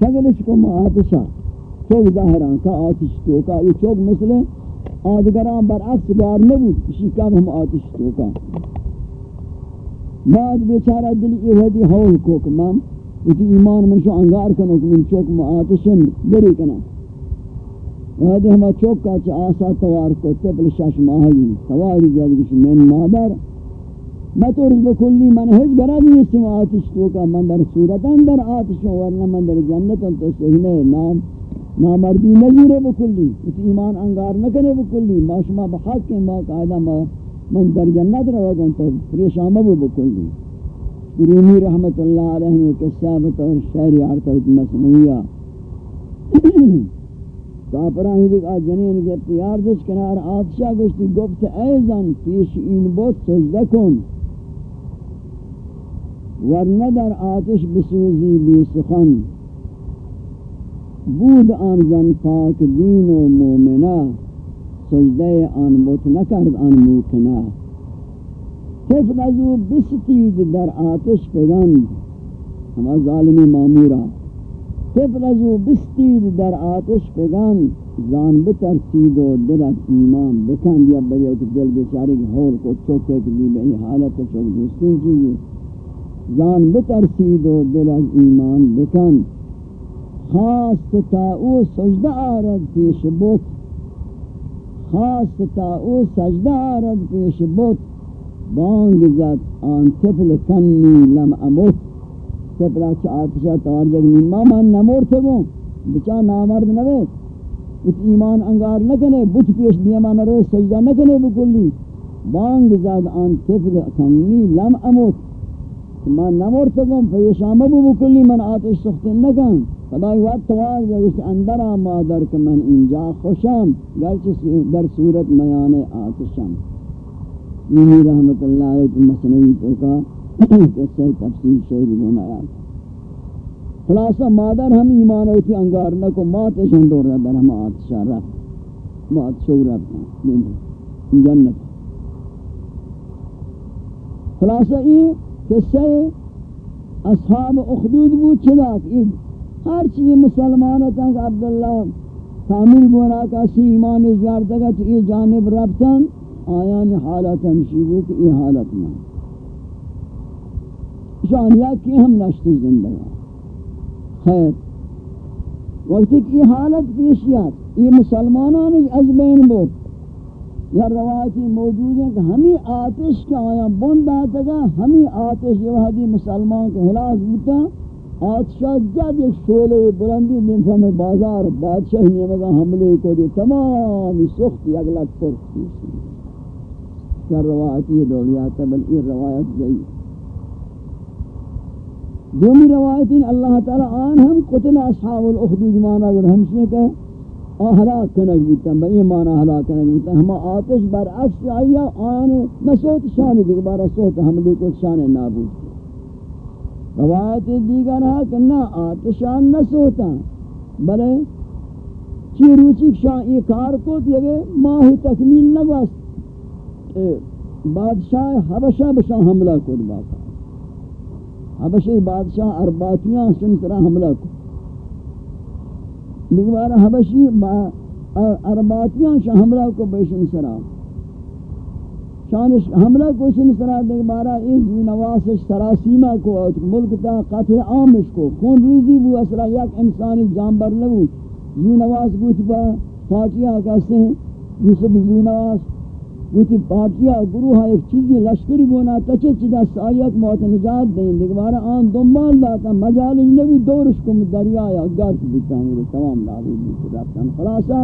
سگلش کو آتشا چوک ظاہران کا آتش توکا یہ چوک مثل آدگران برعکس بار نبود اسی کم ہم آتش توکا بعد بیچارہ دل ایوہدی حول کوک مام اتی ایمان من شو انگار کنو کہ من چوک معاتشن بری کنا ایوہدی ہما چوک کا چا آسا توار کو تبل شش ماہی تواری جاد کش من مادر مطورز بکلی من ہج گرد نیستی آتش توکا من در صورتاً در آتش ورنہ من در جنتاً تو سہنے نام نامردی نظیرے بکلی اتی ایمان انگار نکنے بکلی ما شما بحق کے ما قائدہ ما من در جنت رہا گن تو پریشان مبو بکلی رومی رحمت اللہ علیہ نے کسابت اور شہری عرطت مسنویہ کافران ہی دیکھ جنین کے اختیار دش کنار آتشا گشتی. گفت ایزن پیش این بود سجدہ کن. ورنہ در آتش بسوزی بی سخن. بود آن زن پاک دین و مومنہ سجده آن بت نکرد آن موکنا طفل از او بستید در آتش پگند ہما ظالمی مامورا طفل از او بستید در آتش پگند زان بترسید و دل از ایمان بکند. یا بریو که دل بیچاری کی حول کو چوکے کی دی بئی حالت چوک دوستین چیزی. زان بترسید و دل از ایمان بکند خواست تا او سجده آرد پیش بوت خواست تا او سجده آرد پیش بود بانگ زد آن طفل کنی لم اموت طفل اچھا آتشا توار جگنی ما من نمورتے گو بچا نامرد نوید بچ ایمان انگار نکنے بچ پیش دیا من روز سجدہ نکنے بکلی. بانگ زد آن طفل کنی لم اموت من نمورتے گو پیشا مبو بکلی، من آتش سخت نکن خدای وقت تواز جگشت اندرا مادر که من اینجا خوشم، گرچه در صورت میان آتشم. یہی رحمت اللہ علیہ مسنوی تو کا قصہ تفصیل شہری بنایا خلاصہ مادر ہم ایمان ہوتی انگار نہ کو ماتش ہم دور در ہم آتشا رفت. مات شو رفت. جنت. خلاصہ یہ قصہ اصحاب اخدود بود چلاک یہ ہر چیز مسلمان تنگ عبداللہ تعمیل بونا کا سی ایمان ازیار تگا تو یہ جانب ربتن آیان حالت ہمشی بو کہ یہ حالت میں شانیہ کی ہم نشتی زندگا خیر. وقتی کہ یہ حالت پیشیات یہ مسلمانان از بین بود یا روایتی موجود ہیں کہ ہمیں آتش کے آیا بند آتا گا، ہمیں آتش یہ وحدی مسلمان کے حلاس بوتا آتشاہ جب ایک شولے بلندی نمفہ میں بازار، بادشاہ نے مگا حملے کو دی تمام سخت یک پر کیا روایت یہ دولیات ہے بل یہ روایت گئی۔ دومی روایت ان اللہ تعالی آن ہم قتل اصحاب الاخدود مانا اگر ہمشنے کہ ہلاک کنک بیتا با یہ مانا ہلاک کنک بیتا ہما آتش برعکس آیا آن نسوت شان دیکھ بارا سوت حملے کو شان نابود. روایت دیگر ہے کہ نہ آتشان نہ سوتا بلے چی روچی شان یہ کار کو دیگے ماہ تکمیل نہ بس بادشاہ حبشہ بشاہ حملہ کو باقا حبشہ بادشاہ ارباتیاں سن طرح حملہ کو دیوار حبشی با ارباتیاں شاہ حملہ کو بیشن سرا۔ شانش حملہ کو شن سرا دیکھ اس نواسش سراسیمہ کو ملک تا قتل عامش کو۔ خون ریزی بو اسرا یک انسانی جانبر لبو یو نواس بوت با فاتحہ کہتے ہیں یوسف یو نواز بوت پارٹیا گروہ ایک چیزی لشکری بونا تچے چیزا سایت موت نجات دیں دیکھ آن دنبال داتا مجال نبو دورش کو دریا یا گرد بیتا ہوں تمام نابود بیتا رفتن. خلاصا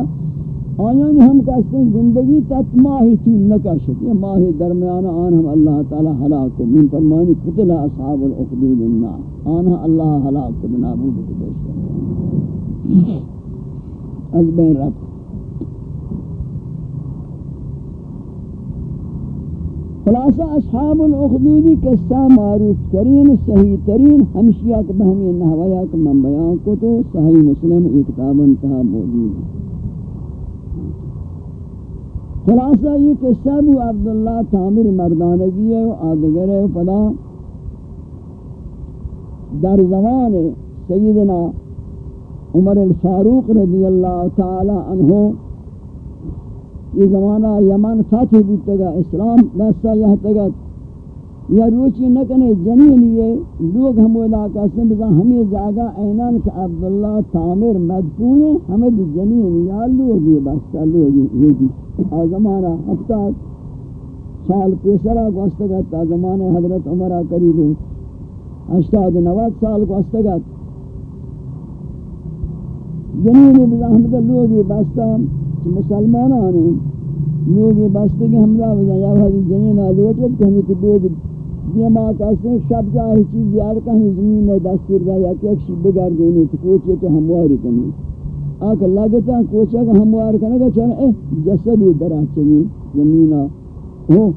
آیان ہم کہتے ہیں زندگی تت ماہی طول نکشت یہ ماہی درمیان آن ہم اللہ تعالی حلاکو من فرمانی قتل اصحاب الاخدود النار. آنها اللہ حلاکو بنابود کدشت از بین رب خلاصہ اصحاب الاخدودی قصہ معروف ترین صحیح ترین ہمشیہ کو بہمی نحویہ کو من بیان کو تو صحیح مسلم ایک کتاب انتہا موجود ہے۔ خلاصہ یہ قصہ ابو عبداللہ تعمیر مردانگی ہے و آدگر ہے پدا در زمان سیدنا عمر الفاروق رضی اللہ تعالی عنہ یہ زمانہ یمن فتح بودتگا اسلام دستا یہتگا یا روچی نکنے، جنین یہ لوگ ہم علاقہ سے بزا ہمیں جاگا۔ اینان کہ عبداللہ تعمیر مدفون ہے، ہمیں جنین یا لوگی بستا لوگی آ زمانہ ہفتہ سال پیسرہ کو استگا تا حضرت عمرہ قریب ہے۔ اشتاد نوات سال کو استگا جنین بزا ہمیں لوگی بستا۔ چھ مسلمان آنے لوگ یہ بستے کہ حملہ بزا یا بھائی جنین آلوٹ آلوٹت کہ ہمیں کہ لوگ دیما کہتے ہیں شب جاہی چیز یار کہیں زمین ہے دستور دا یا کہ ایک شب بگر دینی تو کوچے تو ہمواری کنی آکا لگتا کوچے کو ہموار کنی کہ چاہنا اے جسدی درہ چنی، زمینہ۔ ہو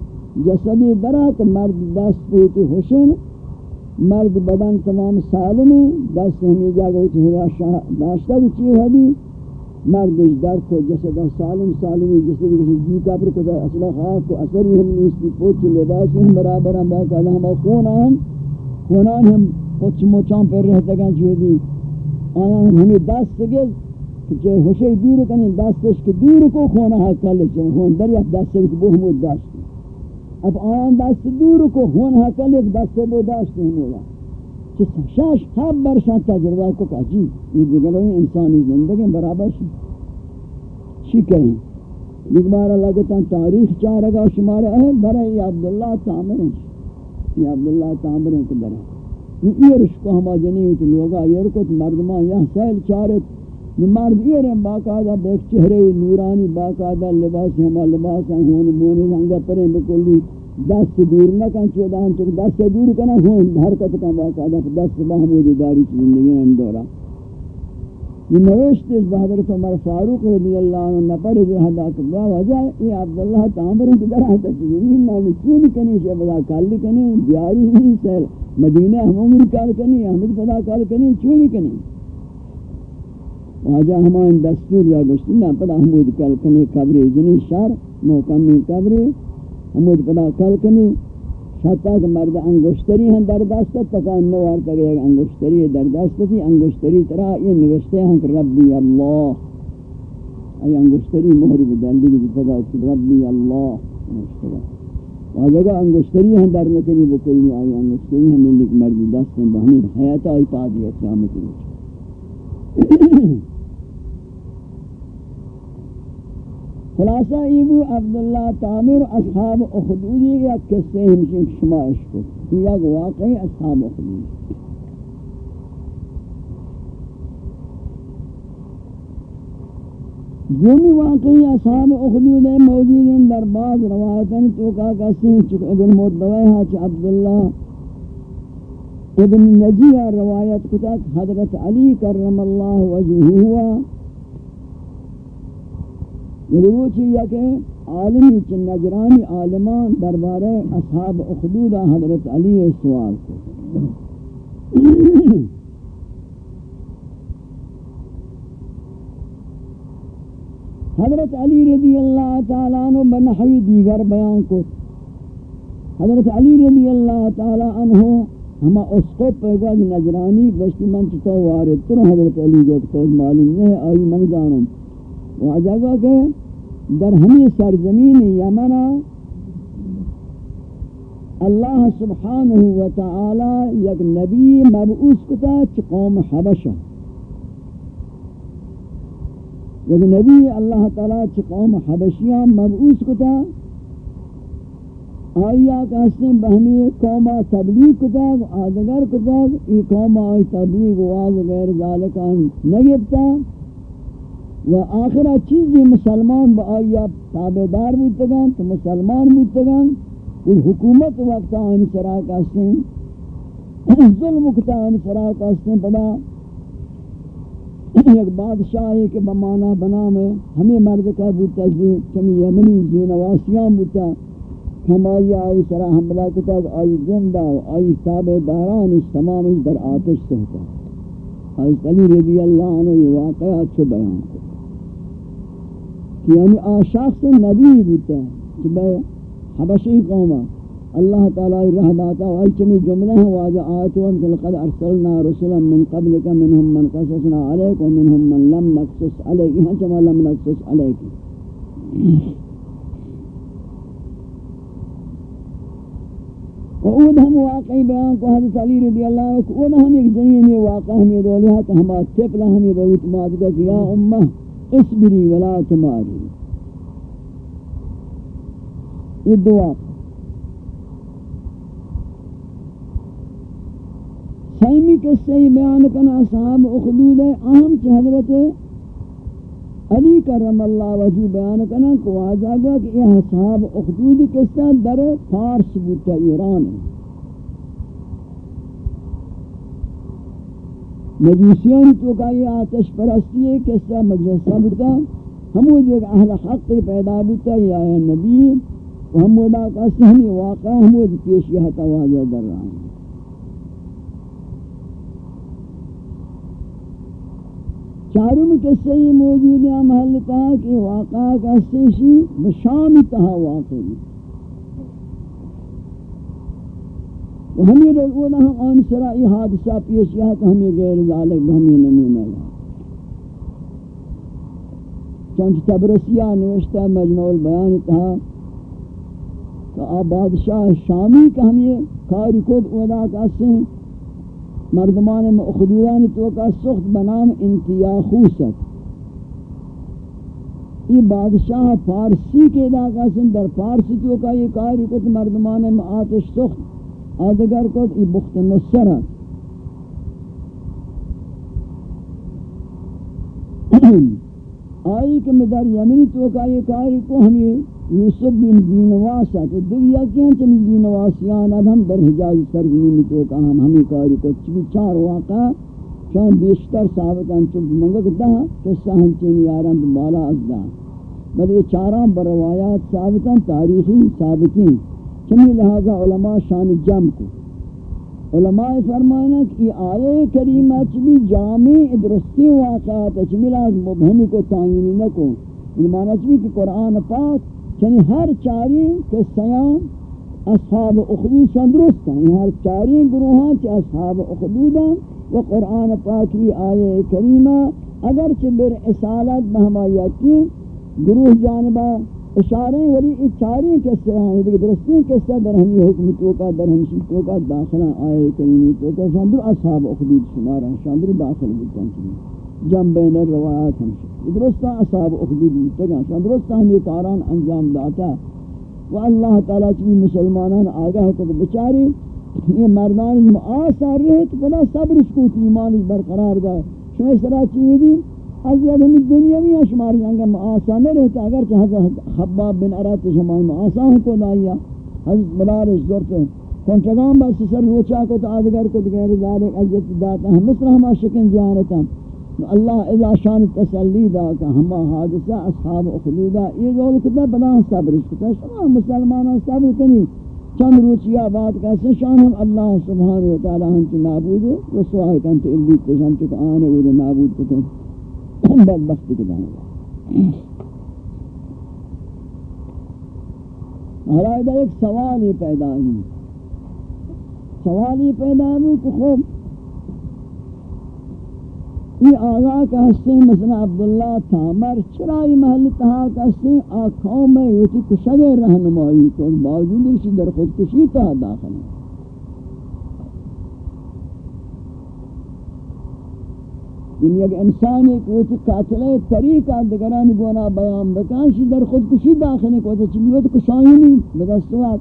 جسدی درہ کہ مرد دست پوتی حسن مرد بدن تمام سالم ہے دست ہمیں جاگہ ہوتی ہوا داشتہ بھی چیو ہے مردش در کو جسد سالم سالم جسد جی کا پر کو اصلا خاص کو اثر ہم نے اس کی پوچھ لباس ہم برابر ہم کا ہم خون ہم خونان ہم کچھ موچاں پر رہ گا جو دی. آیا ہمیں دست گز کہ ہوشے دور کنی دستش کہ دور کو خون ہا کل چون خون در یک دست بہ بہم دست اب آیا دست دور کو خون ہا کل ایک دست بو دست نہیں ہوا ہوگا شش ہب برشان تجربہ کو عجیب، یہ دیگروں انسانی زندگی برابر شی۔ چی کہیں؟ ایک بار لگتا تاریخ چاہ رگا شمار ہے برے یہ عبداللہ تعمر ہیں یہ عبداللہ تعمر ہیں کہ برے یہ ایرش کو ہما جنی ہوتی لوگا ایرکت مردمان یہاں سیل چارت مرد ایرن باقاعدہ بیک چہرے، نورانی، باقاعدہ لباس ہما لباس ہیں ہون مونی ہنگا پریں بکلی۔ دست دور نہ کن چودان چک دست دور کنا ہون حرکت کن باقاعدہ دست محمود داری کی زندگی اندورا یہ نوشت اس بحضرت عمر فاروق رضی اللہ عنہ نپر جو حدا کبا وجہ یہ عبداللہ تعمر کی طرح حتا زمین میں نے چون کنی سے بدا کالی کنی بیاری نہیں سیل مدینہ ہم عمر کال کنی، احمد پدا کال کنی، چونی کنی. واجہ ہمان دستور یا گشتی نا، پدا حمود کال کنی، قبر جنی شار محکمی قبر ہمود پدا کل کنی شتا کہ مرد انگوشتری ہیں در دست تکا نوار تک ایک انگوشتری در دست تھی انگوشتری طرح یہ نوشتے ہیں کہ ربی اللہ ای انگوشتری مہری بدن دیگی تکا ربی اللہ واجہ انگوشتری ہیں در نکنی بکلی آئی انگوشتری ہیں ملک مرد دست ہیں بہمین حیات آئی پا دیا قیامت خلاصہ ایبو عبداللہ تعمیر اصحاب اخدودی یا قصے ہمشن شمائش کو یہ ایک واقعی اصحاب اخدودی جومی واقعی اصحاب اخدود موجود ہیں در بعض روایتاً توقع کسی ہیں چکہ ابن مدوی ہاں عبداللہ ابن نجیہ روایت کتاک حضرت علی کرم اللہ وجہو ہوا یہ روچی یا کہ عالمی چن نجرانی عالمان دربار اصحاب اخدود حضرت علی سوال کو۔ حضرت علی رضی اللہ تعالیٰ عنہ بنحوی دیگر بیان کو۔ حضرت علی رضی اللہ تعالیٰ عنہ ہما اسقوب پیگوہ نجرانی گوشتی من چطور وارد تر حضرت علی جو کتوز معلوم نہیں، آئی من جانم؟ واجہ کہ در ہمیں سرزمین یمن اللہ سبحانہ و تعالی یک نبی مبعوث کتا چھ قوم حبشہ یک نبی اللہ تعالی چھ قوم حبشیاں مبعوث کتا آیا کہتے بہمی قومہ تبلیغ کتاب آدگر کتاب ای قومہ آئی تبلیغ واز غیر ذالکان نگبتا و آخرہ چیزی مسلمان با آیا تابدار بودتگان تو مسلمان بودتگان و حکومت وقت آنی سراک آستیں ظلم کتا آنی سراک آستیں پدا ایک بادشاہی کے بمانا بنام ہمیں مرد کا بودتا کمی یمنی زینواسیان بودتا ہم آئی آئی سرا حملہ کتا آئی زندہ آئی تابداران اس تمام اس در آتش سے ہوتا۔ حضرت علی رضی اللہ عنہ یہ واقعات چھو بیان کو۔ یعنی آ شخص نبی بودتا کہ بے حبشی قومہ اللہ تعالی رہ داتا و چمی جملہ ہیں واجہ آیت وانت لقد ارسلنا رسلا من قبلك منهم من قصصنا عليك ومنهم من لم نقصص عليك یہاں چما لم نقصص عليك اود ہم واقعی بیان کو حضرت علی رضی اللہ عنہ کو ہم ایک جنین یہ واقع ہم یہ ہے کہ ہما تپلا ہم یہ بہت گا کہ یا امہ اسبری ولا تماری. یہ دعا. سیمی قصے بیان کرنا اصحاب اخدود ہے. اہم چھ حضرت علی کرم اللہ وجہ بیان کرنا کو آجا گا کہ یہ اصحاب اخدود قصہ در فارس بوتا ایران ہے. مجوسیان تو کا یہ آتش پرستی ہے قصہ مجلسہ بوتا ہمو دیکھ اہل حق پیدا بوتا یا نبی ہمو دا قصہ ہمیں واقع ہمو دی پیش یہ تواجہ در رہا ہے۔ چارم قصے یہ موجود ہے محل تہا کہ واقعہ قصے شی بشام تہا واقعی و ہمیں رضونا ہم آن سرائی حادثہ پیش پیشیا تو ہمیں غیر ذالک بہمی نمونہ ہے۔ چونچہ تبرسیہ نوشتہ مجموع البیان تہا کہ بادشاہ شامی کا ہم یہ کاری کود اودا قصے ہیں، مردمان مخدوران تو کا سخت بنام انتیا خوست یہ بادشاہ فارسی کے علاقہ سن در فارسی تو کا یہ کاری کت مردمان میں آتش سخت آدگر کت یہ بخت نصر آئی کہ میں در یمنی تو کا یہ کاری کو ہمیں یوسف بن دینواسا تو دنیا کیاں چمی دینواسیان اب ہم در حجاز سرزمین تو کہ ہم ہمیں کاری کو چمی چار واقع چون بیشتر ثابتاں چون منگا کتا کہ سہن چین یاران بالا ازدہ بل یہ چاران بروایات ثابتاں تاریخی ثابتیں چمی لہذا علماء شان جم کو۔ علماء فرمانا کہ یہ آیے کریمہ چمی جامع درستی واقعات چمی لہذا مبہمی کو تعینی نکو ان یعنی معنی چمی کہ قرآن پاک یعنی ہر چاری کے اصحاب اخدود سندرست ہیں۔ یعنی ہر چاری گروہاں چی اصحاب اخدود ہیں۔ و قرآن پاکی آیے کریمہ، اگرچہ بر اصالت بہما یقین، گروہ جانبہ اشاریں ولی ای چاری قصے ہیں لیکن درستی قصہ در ہمی حکم توکا در ہمشی توکا داخلہ آئے کریمی توکا شاندر اصحاب اخدود شمارا شاندر داخل بکن چلی جنب بین الروایات ہمشی درستہ اصحاب اخدود متگا درستہ ہم یہ کاران انجام داتا و اللہ تعالیٰ چوی مسلمانان آگاہ کو بچاری، یہ مردان جم آسار رہے تو پدا صبر سکوت ایمان برقرار دا شما اس طرح دی از یاد ہمیں دنیا میں شمار جانگا آسان نہ رہتا اگر کہ حضرت خباب بن عرات شمائی شما آسان کو دائیا حضرت بلارش دورتے کنچگان بس سر روچا کو تو آدگر کو دگیر ذالک عزت داتا ہم مثل ہما شکن جانتا اللہ اذا شان تسلی دا کہ ہما حادثہ اصحاب اخلیدہ یہ گول کتا بنا صبر کتا شما مسلمانہ صبر کنی. چند روچیا بات کہتے شان ہم اللہ سبحانہ وتعالی ہم چو نابود ہو رسواہ کنت اللی تشان چکا آنے وہ نابود کتا بدبختی کتا حالا ادھا ایک سوال ہی پیدا ہوئی۔ سوال ہی پیدا ہوئی کہ خوب یہ آغا کا حصے مثلا عبداللہ تامر چرائی محل تہا کا حصے آنکھوں میں یہ تھی کشگ رہنمائی کو، باوجود اسی در خود کشی تہا داخل ہے۔ یعنی اگر انسان ایک وہ تھی قاتل طریقہ دگران گونا بیان بکانشی در خود کشی داخل ہے کو چلیوت کشائی نہیں بدستوات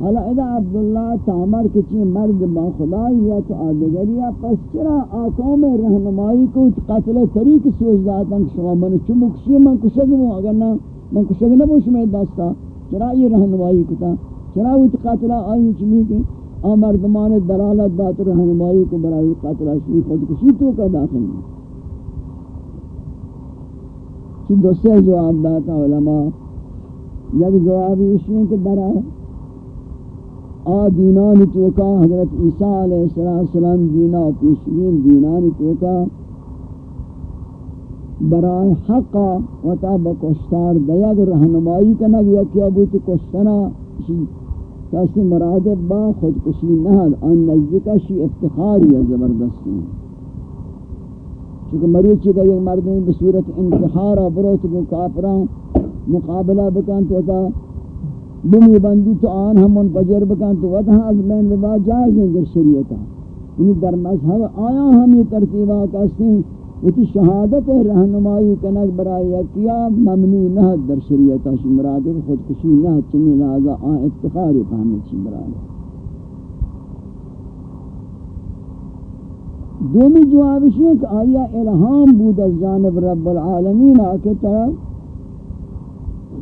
حالا ادا عبداللہ تعمر کچی مرد با خدای یا تو آدگریا پس چرا آقاوں میں رہنمائی کو قتل طریق سوچ داتا کہ شما من چون کشی من کشگ مو اگر نا من کشگ نبو شما دستا. چرا یہ رہنمائی کتا؟ چرا وہ قتل آئی چمی کہ آ مردمان دلالت دات رہنمائی کو برای قتل شمی خود کشی تو کا داخل چی دوسرے جواب داتا علماء، یک جوابی اس میں کہ درہ آ دینان توکا حضرت عیسیٰ علیہ السلام دینا پیشوین دینان توکا برای حقا و تا بکشتار دیگ رہنمائی کنگ یا کیا بوتی کشتنا کسی مراد با خودکشی نهد آن نزدیکشی افتخاری زبردستی چونکہ مروچی کا یک مردمی بصورت انتحارا بروت کو کافران مقابلہ بکن تو تا بمی بندی تو آن ہم منفجر بکن تو وطا از بین لبا جائز ہیں در شریعتا یعنی در مذہب آیا ہم یہ ترتیبہ کہتے وتی شہادت رہنمائی کنک برای کیا ممنوع نہ در شریعتا شی مراد خودکشی نہ چنی لہذا آن افتخاری فہمی چی برای. دومی جوابش ہے کہ آیا الہام بود از جانب رب العالمین؟ آکے طرف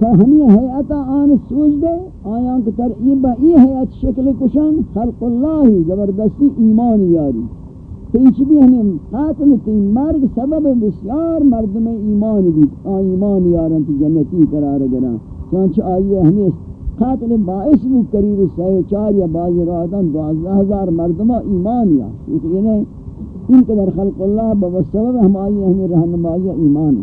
ہمیں حیعت آن سوچ دے آیا کہ تر ای با ای حیعت شکل کشن خلق اللہ زبردستی ایمان یاری. تیچ بھی ہمیں قاتل تی مرگ سبب بسیار مردم ایمان دی آن ایمان یارن تی جنتی قرار گران۔ چانچہ آئیے ہمیں قاتل باعث بھی قریب سہ چار یا بازی راتن دوازدہ ہزار مردمہ ایمان یا۔ یعنی ان قدر خلق اللہ بسبب ہم آئیے ہمیں رہنمائی ایمان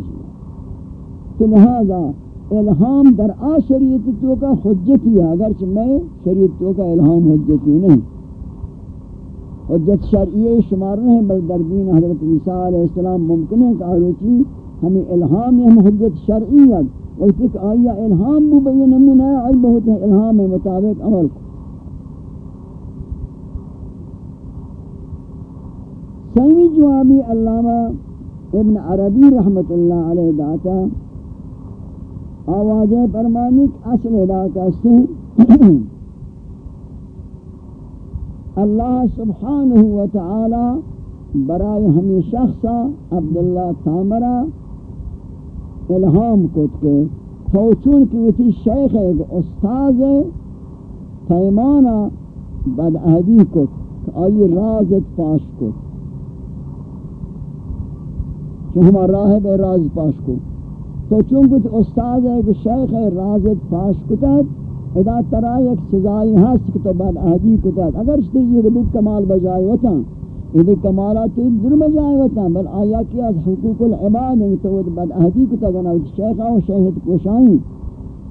تو لہذا الہام در آ شریعت تو کا حجتی ہے، اگرچہ میں شریعت تو کا الہام حجتی نہیں۔ حجت شرعی شمار نہیں، بل در دین حضرت عیسیٰ علیہ السلام ممکن ہے کہ آروچی ہمیں الہام ہم حجت شرعی ہے وقت کہ آیا الہام بو بئی نمونہ ہے، آئی بہت ہے الہام مطابق عمل کو۔ سیمی جوابی علامہ ابن عربی رحمت اللہ علیہ داتا آواز فرمانک اصل علاقہ سے اللہ سبحانہ و تعالی برائے ہمیں شخصا عبداللہ تامرہ الہام کت کے تو چون کی وتی شیخ ایک استاذ تیمانا بدعہدی کت، آئی رازت پاش کت۔ چون ہمارا راہب راز پاش کت۔ تو چونکہ استاد ہے کہ شیخ ہے رازت پاش کتاد ادا ترا ایک سزائی ہست کہ تو بعد اہدی کتاد. اگر شتے یہ ربک کمال بجائے ہوتا یہ کمالات در بجائے ہوتا بل آیا کہ از حقوق العباد ہیں تو بعد اہدی کتاد؟ گنا شیخ و شیخت کوشائیں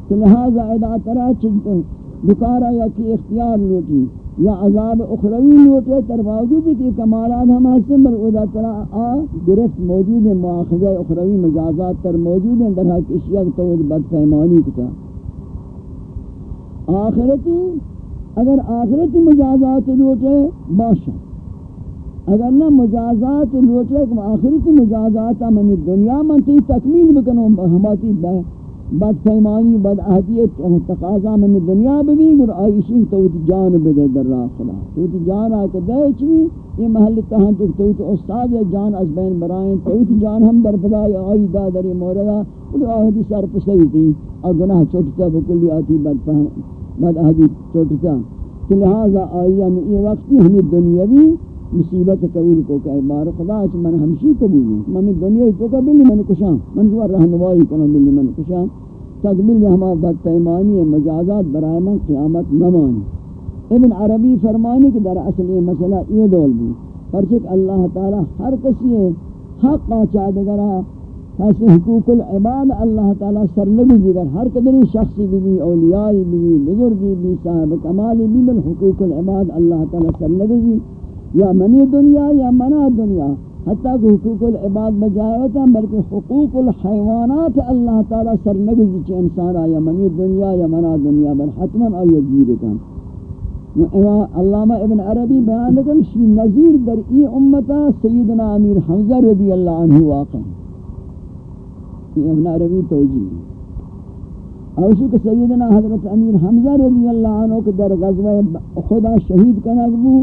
تو لہذا ادا ترا چنکہ دکارا یا کی اختیار لوٹی؟ یا عذاب اخروی لوٹے تر باوجود کہ کمالات ہم حسن بر ادا ترا آ گرفت موجود ہے مواخذہ اخروی مجازات تر موجود ہیں در حق اشیاء تو بد فہمانی کتا آخرتی، اگر آخرتی مجازات لوٹے، باشا. اگر نہ مجازات لوٹے کہ آخرتی مجازات ہم دنیا من تی تکمیل بکنوں ہماتی بد پیمانی بد عہدیت تقاضا من دنیا بھی گر آئیشی تو جان بدے در راہ خدا. تو جان آکے دے چوی، یہ محل تہاں تک تو تو استاد جان از بین برائیں، تو جان ہم در پدا آئی دا در موردہ تو آہدی سر پسوی تھی اور گناہ چھوٹتا بکلی آتی بد فہم بد عہدی چھوٹتا تو لہذا آئی یہ وقتی ہمیں دنیاوی مصیبت قبول کو کہ بار خدا چ من ہمشی قبول ہوں من دنیا تو کا بلی من کشاں من جو رہنمائی کنو بلی، من کشاں تقبل ہما بد پیمانی مجازات برائے من قیامت نمانی. ابن عربی فرمانے کہ در اصل یہ مسئلہ یہ دول بھی. پرچک اللہ تعالی ہر کسی حق چادگرہ ایسے حقوق العباد اللہ تعالی سرلگی جگر ہر قدری شخصی بھی بھی اولیائی بھی بھی بزرگی بھی، صاحب کمالی بھی، بل حقوق العباد اللہ تعالی سرلگی یا منی دنیا یا منا دنیا، حتیٰ کہ حقوق العباد بجائے ہوتا ہے بلکہ حقوق الحیوانات اللہ تعالیٰ سر نگزی چھ انسان آیا منی دنیا یا منا دنیا، بل حتما آیا گیر کن۔ علامہ ابن عربی بیان لکن شی نظیر در ای امتا سیدنا امیر حمزہ رضی اللہ عنہ واقع۔ یہ ابن عربی توجیہ اوشی کہ سیدنا حضرت امیر حمزہ رضی اللہ عنہ کہ در غزوہ خدا شہید کنگ بو،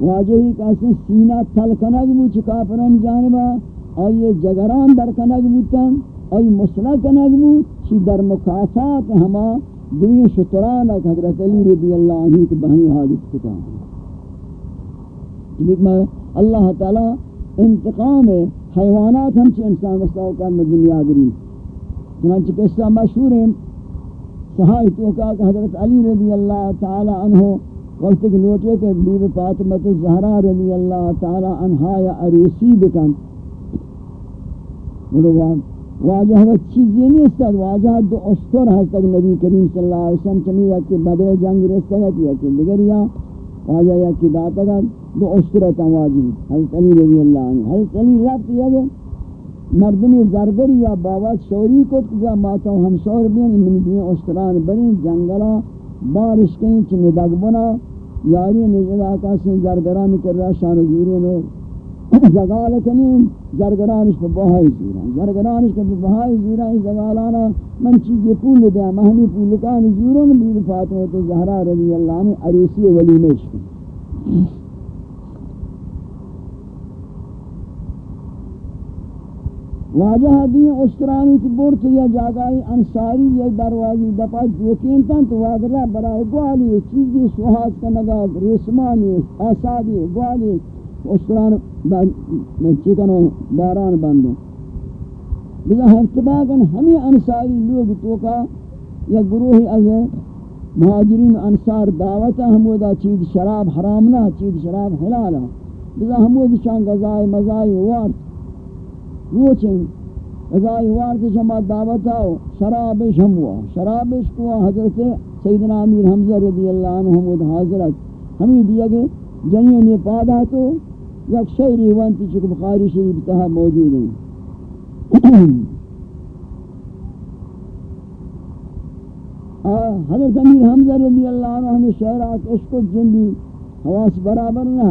واجہی کسی سینہ تل کنگ بو چکا پرن جانبا آئی جگران در کنگ بوتن آئی مسلح کنگ بو چی در مکافات ہما دوی شتران اک حضرت علی رضی اللہ عنہ کی بہنی حادث کتا لیکن اللہ تعالی انتقام ہے حیوانات ہم چی انسان مستوقع میں دنیا گری چنانچہ قصہ مشہور ہے صحائی توقع کہ حضرت علی رضی اللہ تعالی عنہ وقت کہ لوٹے کہ بیو فاطمہ زہرا رضی اللہ تعالی عنہا یا عروسی بکن۔ بلوان واجہ وہ چیزی نہیں استاد واجہ دو اشتر ہستک نبی کریم صلی اللہ علیہ وسلم چمی یا کہ بدر جنگ رستگت یا کہ دیگر یا واجہ یا کہ داتگت دو اشترتا واجی حضرت علی رضی اللہ عنہ. حضرت علی رفت یا کہ مردمی زرگری یا باوات شوری کو جا ماتا ہم شور بین من دین اشتران بنی جنگلا، بارش کہیں چنی دگ بنا، یاری نجل آقا سے زرگران کر رہا شان زیرون زغال کنیم زرگرانش پہ بہائی زیران. زرگرانش پہ بہائی زیران زغالانا من چیزی پول دیا مہمی پولکان زیرون بید فاطمہ تو زہرہ رضی اللہ عنہ عروسی ولیمش کن واجہ دی اشترانی کی بورت یا جاگائی انصاری یا دروازی دپا جوکین تن تو واگرہ برای گوالی چیزی سوحات کا نگا ریسمانی آسادی گوالی اشتران چکنو باران بندو۔ بجا ہفتباقن ہمیں انصاری لوگ توکا یا گروہ از مہاجرین انصار دعوتا ہمودا چید شراب حرام نہ چید شراب حلالا بجا ہمود چان غذائی مزائی وارت روچن غذائی وارت شما دعوتا شرابش ہموا شرابش کو حضرت سیدنا امیر حمزہ رضی اللہ عنہ ہمود حاضرت ہمیں دیا گئے جنین یہ پادا تو یک شعری وانتی چکو بخاری شریف تہا موجود ہیں. حضرت امیر حمزہ رضی اللہ عنہ ہمیں شعرات عشق و جنبی حواس برابر نہ.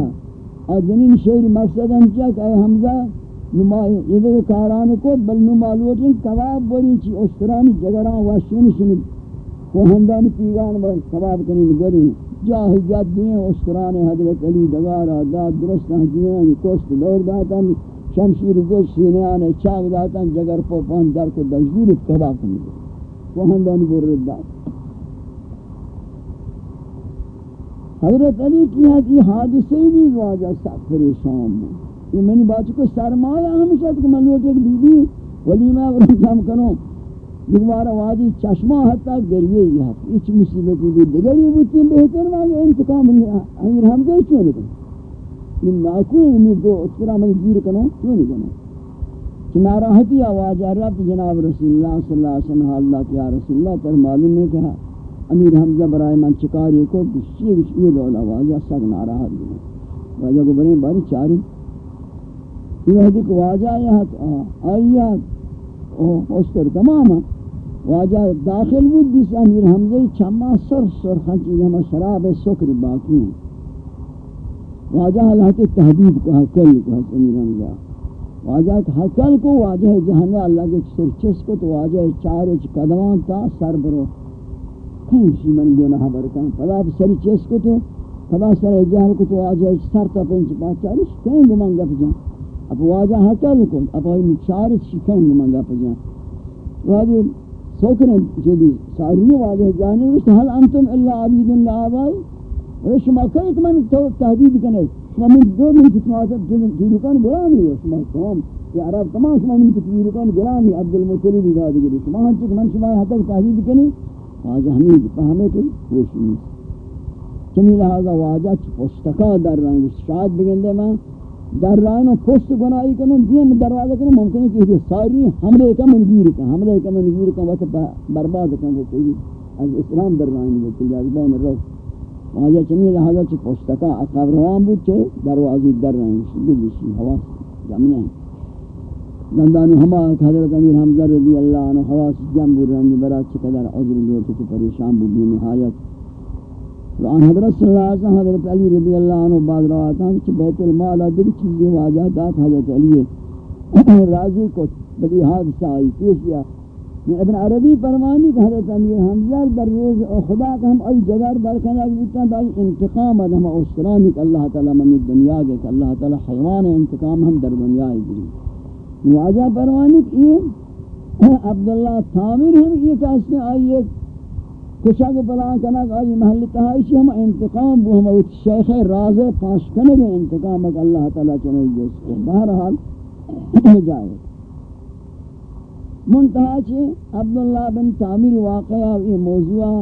اور جنین شعری مقصد ہم کیا کہ اے حمزہ یہ کاران کو بل نو نمالوٹن کباب بری چی، اشترانی جگران واشین شنی کوہندان پیگان بر کباب کنین بری جاہ جد دیں اسکران حضرت علی دگارا داد درست حجیان کوشت دور داتن، شمشیر گوش سینیان چاک داتن، جگر پوپان در کو دجدیر کبا کنی وہ ہندانی برد دات حضرت علی کی حد یہ حادثے بھی واجہ سب پریشان ہوں یہ میں نے بات کو سرمایہ ہمیشہ کہ میں لوٹ ایک بی بی ولیمہ ورنجام کنوں دوبارہ وادی چشمہ حتا گریے یا اچ مصیبت دی دیگری بوتی بہتر والی انتقام امیر حمزہ کیوں نہیں؟ یہ ناکو نہیں دو اترا من گیر کنو کیوں نہیں کنو کہ ناراحتی آواز رب جناب رسول اللہ صلی اللہ علیہ وسلم اللہ کیا رسول اللہ پر معلوم نہیں کہا امیر حمزہ برائے من چکاری کو بشی بشی دولا آواز سگ ناراحت دی واجہ کو بڑے باری چاری۔ یہ ہے کہ واجہ آیات آیات اوستر تماما واجہ داخل بود دیس امیر حمزہ چما سر سر خنچی ہم شراب سکر باقی ہیں۔ واجہ حالات تحدید کو حکل کو امیر حمزہ۔ واجہ حکل کو، واجہ جہنے اللہ کے سر چس کو، تو واجہ چار قدمان تا، سر برو کہیں سی من گناہ برکن پدا سر چس کو تو پدا سر جہل کو تو واجہ سر تا پنچ پاس چارش کہیں گمان گپ جان۔ اب واجہ حکل کو اب آئی چار شکن گمان گپ جان واجہ سوکنے جدی ساری واضح جانے وش هل انتم الا عبید لآبائی و شما کئی کہ من تحدید کنے شما من دو من کتمات دیروکان برانی ہو شما شما یا عرب تمام شما من کتمیروکان برانی عبدالمطلب داد گری شما ہنچک من شما حتی تحدید کنے واجہ ہمیں فہمے کہ خوش نہیں چمی لہذا واجہ چھ پشتکا در رنگ شاید بگندے میں در رائن پشت گناہی کنن دیم دروازہ کنن ممکن ہے کہ ساری حملے کا منگیر کا حملے کا منگیر کا وقت برباد کن. وہ کوئی از اسلام در رائن وہ تجاز بین رو واجہ چمی لہذا چھ پشتکا اقاب روان بود چھے دروازی در رائن بلشی حواس جمعی ہیں لندانو ہما حضرت امیر حمزہ رضی اللہ عنہ حواس جمع بود رہنی برات چقدر عذر جو تو پریشان بود. بی نہایت قرآن حضرت صلی اللہ علیہ وسلم، حضرت علی رضی اللہ عنہ بعد روایت ہیں کہ بیت المال ادھر چیزیں واجہ دات حضرت علی راضی کو بڑی حادثہ آئی، پیش یا ابن عربی فرمانی کہ حضرت امیر حمزہ در روز خدا کا ہم ای جگر برکنا بودتا بائی انتقام ادھم اسرانی کہ اللہ تعالی ممید دنیا گے کہ اللہ تعالی حیوان انتقام ہم در دنیا گری واجہ فرمانی کہ عبداللہ تامر ہم یہ کہتے ہیں آئی ایک کچھ آگے بلان کنک آئی محل تہائشی ہم انتقام بو ہم اوٹ شیخ راز پاش کنگ انتقام اگر اللہ تعالیٰ چنائی جس کو بہرحال جائے۔ منتہا چھے عبداللہ بن تعمیر واقعہ یہ موضوع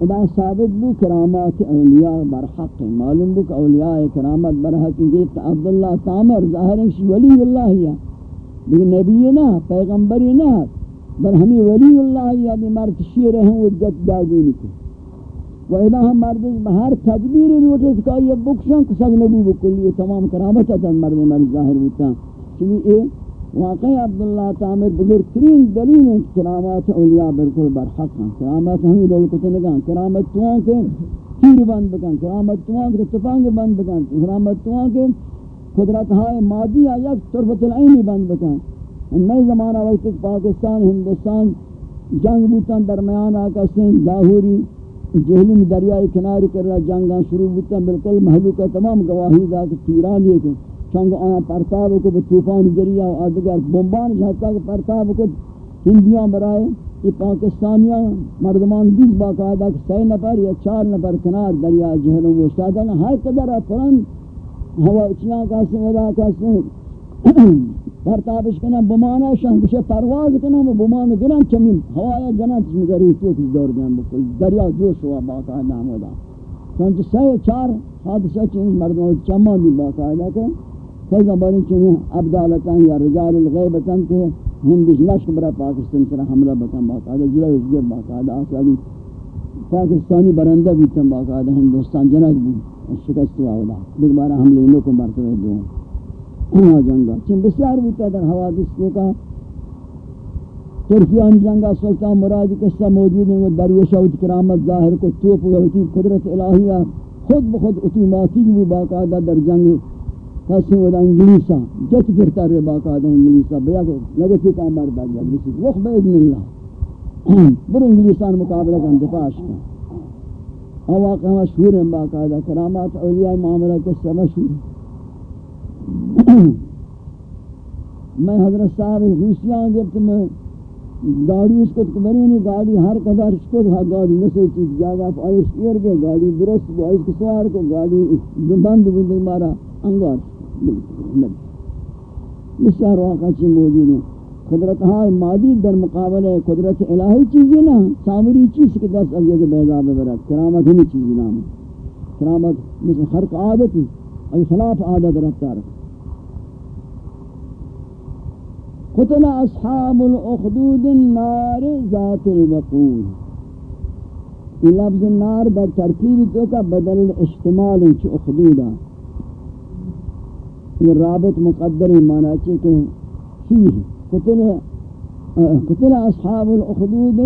ادا ثابت بو کرامات اولیاء برحق معلوم بو کہ اولیاء کرامت برحق کہ عبداللہ تعمیر ظاہر ہے ولی اللہ ہے۔ لیکن نبی نہ، پیغمبری نہ۔ بل ہمیں ولی اللہ یعنی مرد شیر ہیں وہ جت جاگونی کو و اذا ہم مرد ہر تدبیر روٹے کا یہ بکشن کسگ نبو بکلی تمام کرامت ہے مرد مرد ظاہر ہوتا چونکہ یہ واقعی عبداللہ تعمیر بزرگترین دلیل ہیں کرامات اولیاء بالکل برحق ہیں. کرامات ہمیں لوگ کتے نگاں کرامت توان کے تیر بند بکن کرامت توان کے تفانگ بند بکن کرامت توان کے قدرت ہائے مادی یا طرفت العینی بند بکن. نئے زمانہ وقت پاکستان، ہندوستان، جنگ بوتان درمیان آکا سین لاہوری جہلی میں دریائے کناری کر رہا جنگاں شروع بوتان بالکل محلوکہ تمام گواہی دا کہ تیران یہ کہ چنگ آیا پرتاب کو طوفان ذریعہ و آدگر بمبان جہتا کہ پرتاب کو ہندیاں برائے یہ پاکستانیاں مردمان بیس باقاعدہ کہ سی نفر یا چار نفر کنار دریا جہلوں وہ استادہ ہر قدر پرند ہوا اچیاں کاسے ودا کاسے پرتابش کنا بمانا شان کچھ پرواز کنا بمانا گران چمین ہوایا جنان تشمی ضرور تو کس دور جان بکل. دریا جوش ہوا باقاعدہ ہمودا چونچہ سی و چار حادثہ چنین مردوں چمان دی باقاعدہ کہ فیضا بارین چنین عبدالتاں یا رجال الغیبتاں کہ ہندش لشک برا پاکستان سر حملہ بکن باقاعدہ جلوی اس گر باقاعدہ آسالی پاکستانی برندہ بیتن باقاعدہ ہندوستان جنگ بھی شکست ہوا ہودا دیکھ بارا حملے انہوں کو مرتبہ دوں ہوا جنگا. چن بسیار بودتا در حوادث کو کا ترکیان جنگا سلطان مراد قصہ موجود ہے وہ درویش اوت کرامت ظاہر کو توپ ہوتی قدرت الہیہ خود بخود اتوماتیک بھی باقاعدہ در جنگ کسی ودا انگلیسا. جت پھرتا رہے باقاعدہ انگلیسا. بیا کہ لگے تھی کام مرد آ گیا بسی وقت باذن اللہ. بر انگلیسان مقابلہ کا انتفاش کا مشہور ہیں باقاعدہ. کرامات اولیاء معاملہ قصہ مشہور ہے میں حضرت صاحب روسیاں جبکہ میں گاڑی اس کو کبری نہیں، گاڑی ہر قدر اس کو گاڑی نسل چیز جاگا آئیس ایر کے، گاڑی درست کو آئیس کو سوار کو، گاڑی بند بھی مارا انگار بسیار واقع چیز موجود ہیں قدرت ہاں مادی در مقابل ہے قدرت الہی چیزی نا، سامری چیز کے دست عزیز بیضا ببرد۔ کرامت ہمیں چیزی نام کرامت مثل خرق عادتی۔ ای خلاف عادت رفتار قتل أصحاب الأخدود النار ذات الوقود. یہ لفظ نار در ترکیب تو کا بدل الاجتمال چھ اخدودا. یہ رابط مقدر معنی چھ کہ فیہ قتل قتل أصحاب الأخدود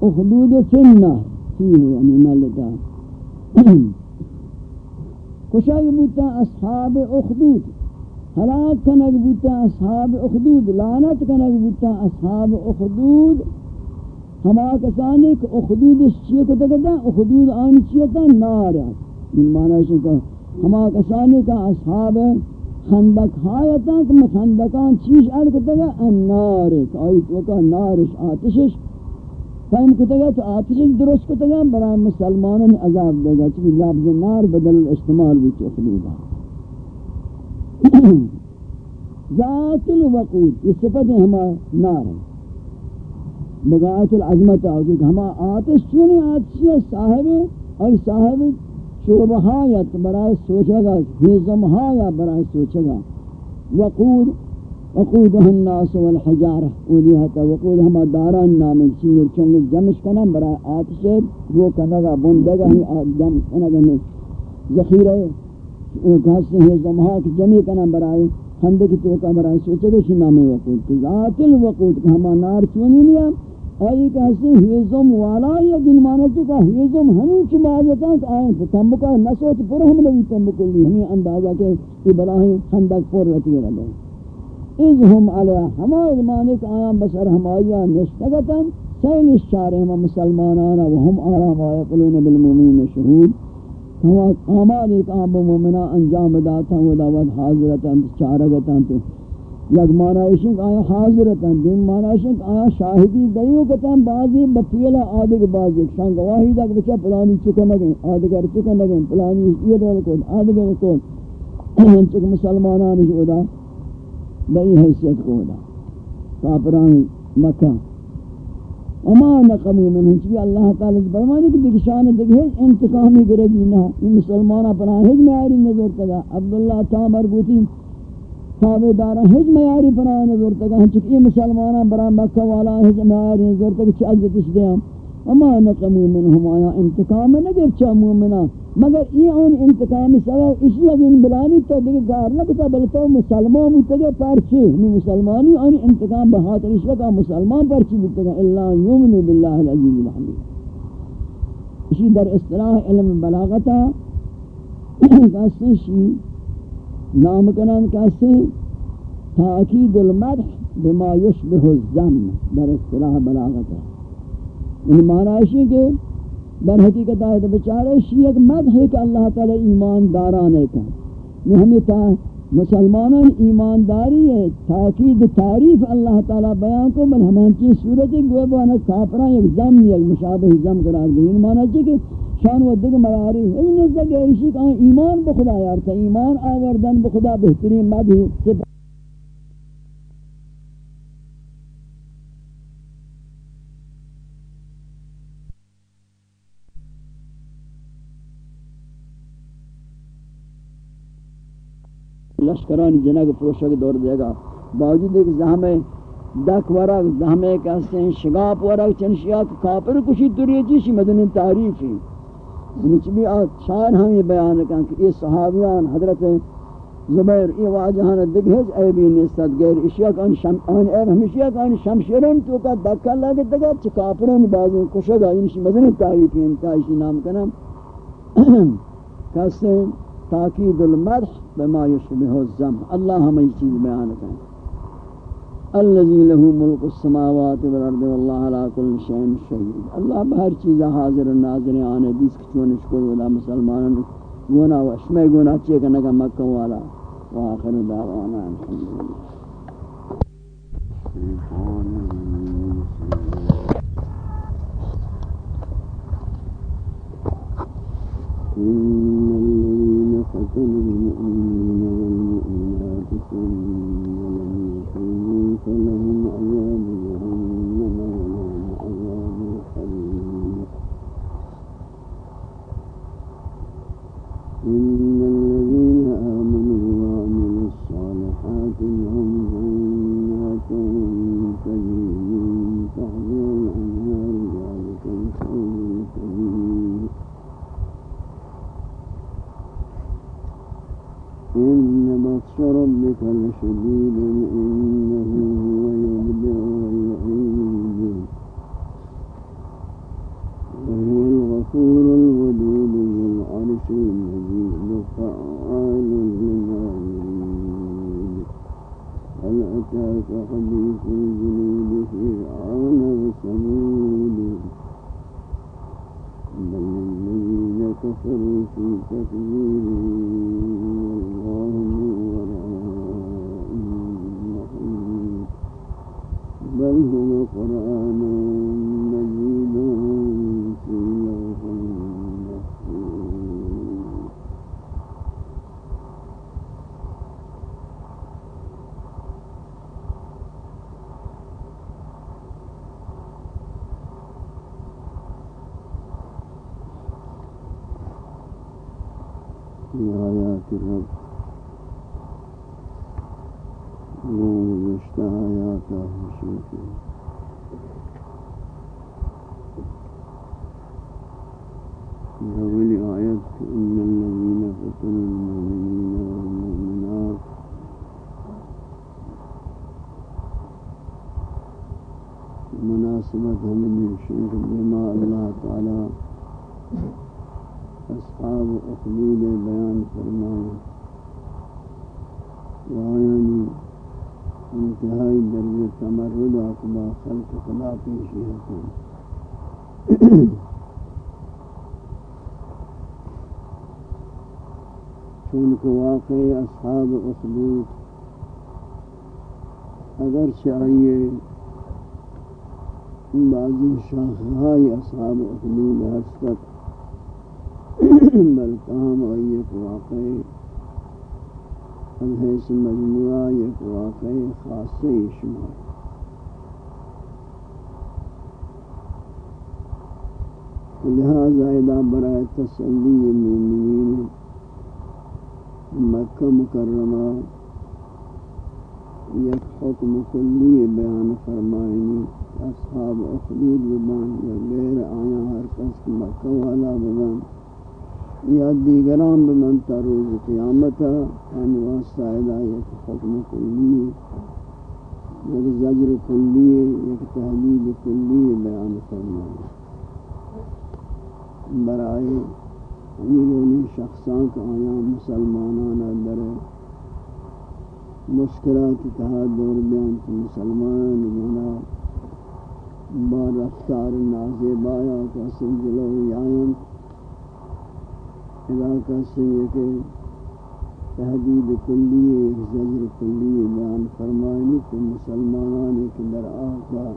أخدود فی النار. فیہ یعنی ملکہ کشای بوتا اصحاب اخدود. ہلاک کنگ بوتا اصحاب اخدود. لعنت کنگ بوتا اصحاب اخدود. ہما کسانی کہ اخدود چیئے کو تکتا اخدود آنی چیئے تا نار من معنی شکا ہما کسانی کا اصحاب خندق ہایتا کہ خندقان چیز آل کو تکتا النار آئی تو نارش آتشش فهم کتا گا تو آتش درست کتا گا برای مسلمانوں نے عذاب دے گا، چونکہ لفظ نار بدل استعمال بھی چکلی گا ذات الوقود، یہ صفت ہے ہما نار ہے۔ بغایت العظمت ہے کہ ہما آتش چونی آتشی ہے، صاحب اور صاحب شعبہایت برای سوچا گا حیزمہایا برای سوچا گا۔ وقود وقودها الناس والحجارة. وديها وقود ہما داران نامن چیر چونگ جمش کنن برای آتش. رو کنگا بندگا ہی جم کنگا ہی. ذخیرہ کہاستے ہیں زمہا کی جمعی کنن برای خندق توکا برای سوچے گوشی نامی وقود. ذات الوقود کہ ہما نار چونی لیا آئی کہاستے ہیں حیزم والا یا جن مانا چکا حیزم ہمیں چما جاتا ہے کہ آئیں تنبکا نسوت پر ہم لگی تنبکو لی ہمیں اندازہ کہ یہ بلاہیں خندق پر رتی رہے اذ هم علی ہما ازمانک آیان بسر ہمائیان نشتگتا سین الشارع ہم مسلمانانا وهم آرا ما یقلون بالمومین شہود. ہما آمال ایک آب مومنہ انجام داتا و دعوت حاضرتا چارگتا تو. یک معنیشن آیا حاضرتا دن معنیشن آیا شاہدی دیو کتا بعضی بطیلہ آدھگ بعضی شان گواہی دا کہ بچا پلانی چکا نگیں آدھگر چکا نگیں پلانی یہ دول کون آدھگر کون چکا مسلمانان جو دا. بئی حیثیت کو دا کافران مکہ۔ اما نقمو من ہنچی اللہ تعالی برمانی کہ دیکھ شان دیکھ ہے، انتقامی گرگی نہ۔ یہ مسلمانہ پناہ ہج میں نظر تگا۔ عبداللہ تامر بوتی تابع دارا ہج میاری پرا نظر تک ہم چکی مسلمانہ برا مکہ والا ہج میاری نظر تک چی عزتش دیا اما نقمو منہم آیا انتقام نگے چا مومنہ مگر یہ آن انتقامی سبب اسی اگین بلانی تو دیکھ گار نہ بتا بلتا مسلمان متگے پرچی. ہمیں مسلمانی آن انتقام بہات رشوہ مسلمان پرچی متگے اللہ یومن باللہ العزیز الحمید. اسی در اصطلاح علم بلاغتا کہتے شی نام کنان کہتے تاکید المدح بما یشبہ الزم در اصطلاح بلاغتا. یعنی معنی ہے کہ در حقیقت آیت بچارے شیعہ مدح کہ اللہ تعالی ایمان دارانے کا یہ یعنی ہمیں تا مسلمانان ایمانداری ہے، تاکید، تعریف اللہ تعالی بیان کو، بل ہمان چیز صورت گوئے بانا کافران ایک زم یا مشابہ زم قرار گئی یعنی معنی ہے کہ شان و دیگر معیاری ہے۔ ان نزدہ گیرشی کہ ایمان بخدا یارتا ایمان آوردن بخدا بہترین مدح لشکران جنگ پروشک دور دے گا۔ باوجود ایک زہمے دک ورک زہمے کہتے ہیں شگاپ ورک چنشیات کافر کشی دوری چیشی مدن تعریفی انچ بھی شاعر ہم یہ بیان کریں کہ یہ صحابیان حضرت زبیر، یہ واجہان دگھج اے بھی نستد گیر اشیاء کان شم، آن اے ہمیشیاء کان شمشیرن تو کا دکا لگے دگا چھ کافرن بازن کشگا انشی مدن تعریفی انتہاشی نام کنم۔ کہتے ہیں تاکید المدح بما يشبه الزم اللہ ہمیں چیز بیان کریں الذي له ملك السماوات والارض والله على كل شيء شهيد اللہ بہر چیز حاضر ناظر آنے دیس کچون شکر ولا مسلمان گونا وشمے گونا چیئے کنگا مکہ والا. وآخر دعوانا. الحمدللہ. إن الذين المؤمنين والمؤمنات ثم لم يتوبوا فلهم عذاب جهنم ولهم عذاب الحريق بطش ربك لشديد إنه هو يبدع ويعيد وهو الغفور الودود ذو العرش المجيد فعال لما يريد هل أتاك حديث الجنود فرعون وثمود بل الذين كفروا في تكذيب تسلی مومنین مکہ مکرمہ، یک حکم کلی بیان فرمائنی اصحاب اخدود ببان یا غیر آیا ہر کس مکہ والا ببان یا دیگران بمن تا روز قیامت آنی واسطہ ادا یک حکم کلی، یک زجر کلی، یک تحلیل کلی بیان فرمائنی برائے امیرونی شخصان کا آیا مسلمانان در مشکلات تہا دور بیان کی مسلمان جنا با رفتار نازیبایا کا سنجلو یائن علاقہ سے یہ کہ تحدید کلی زجر کلی بیان فرمائنی کہ مسلمانان کے در آقا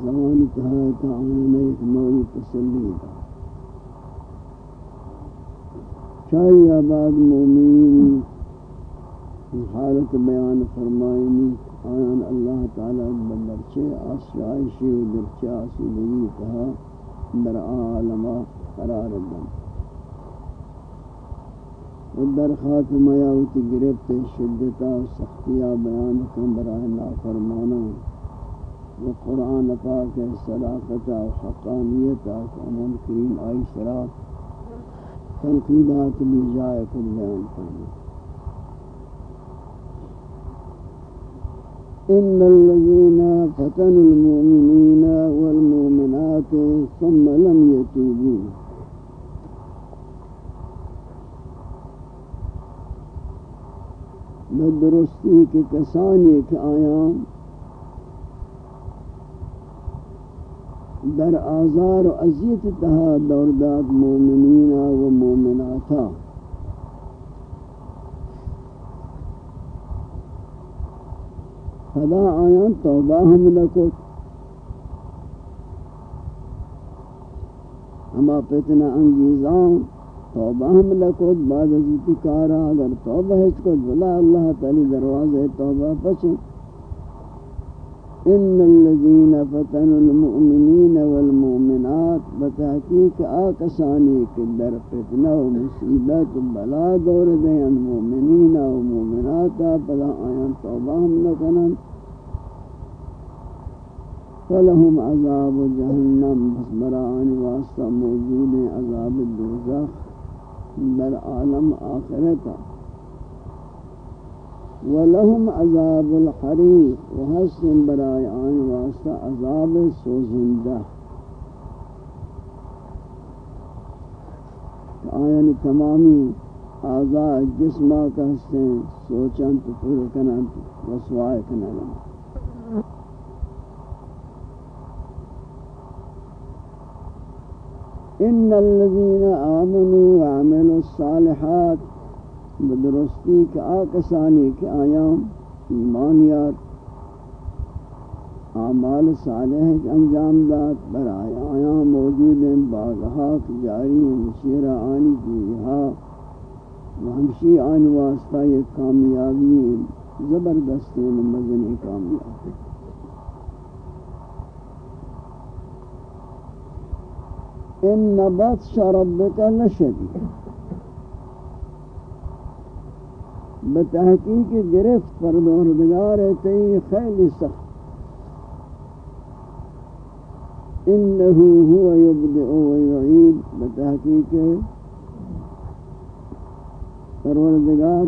زمانی تہا تا ایک نوعی تسلی دا چاہیے آباد مومین حالت بیان فرمائنی، آیان اللہ تعالی بندرچے آسرائشی و درچے آسودگی کہا، در عالمہ قرار دن۔ و در خاتمہ یاوتی گرفت شدتا و سختیہ بیان کن برای نافرمانا و قرآن پاک صداقتا و حقانیتا و منکرین آئی سرا تنقیدات بھی جائے بیان إن الذين فتنوا المؤمنين والمؤمنات ثم لم يتوبوا. بدرستی کے کسانی کے آیاں در آزار و عزیت تہا دورداد مومنین و مومناتا خدا آیان توبہ ہم لکت ہما پتنا انگیزان توبہ ہم لکت بعد از اتکارا اگر توبہ ہچ کت بلا اللہ تعالی دروازے توبہ پچھے ان الذين فتنوا المؤمنين والمؤمنات بتحقیق آکسانی کے در فتنہ و مصیبت و بلا دور دیں المؤمنین و مؤمنات بلا آیان توبہ ہم نکنن. فلهم عذاب جہنم، بس بران واسطہ موجود عذاب دوزخ در عالم آخرتہ ولهم عذاب الحریق، و برای آن واسطہ عذاب سوزندہ آیان تمامی آزاد جسمہ کا حسن سوچن تو پورا کنن رسوائے کنن ان الذين آمنوا وعملوا الصالحات بدرستی کہ آکسانی کہ آیام ایمانیات اعمال صالح انجام داد برای آیام موجود ہیں باغہاک جاری مسیر آنی جیہا وہمشی آن واسطہ یہ کامیابی زبردست مزنی کامیابی ان بطش ربک لشدید بتحقیق گرفت پردوردگار تی خیلی سخت. انہو ہوا یبدئ و یعید. بتحقیق پروردگار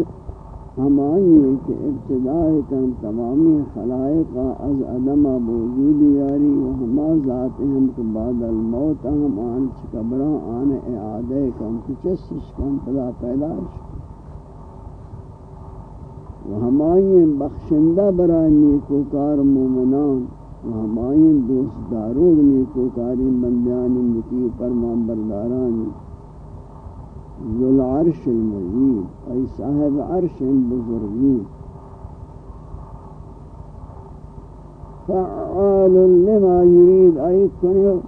ہمائی کہ ابتدائی کن تمامی خلائق از عدم بوجود یاری و ہما ذات ہم کو بعد الموت ہم آن چکبران آن اعادے کن کچسش کن پدا پیداش و ہمائیں بخشندہ برای نیکوکار مومنان و ہمائیں دوست داروگ نیکوکاری بندیانی مکی فرمان بردارانی ذو العرش المجید، ای صاحب عرش بزرگی فعال لما يريد ای کنیو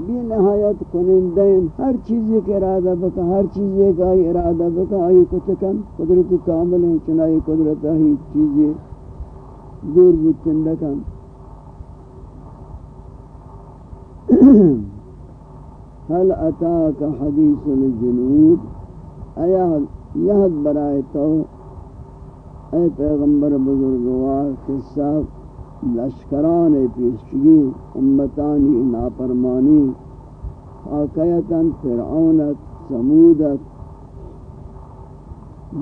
بی نہایت کنندین، ہر چیزی کے ارادہ بکا، ہر چیزی کا ارادہ بکا، آئی کتکن قدرت کامل ہیں، چنائی قدرت ہی چیزی دور بودتن لکن هل اتاک حدیث الجنود؟ ایا یہد برائے تو، اے پیغمبر بزرگوار، قصہ لشکران پیشگی، امتانی ناپرمانی واقعیتاً فرعونت سمودت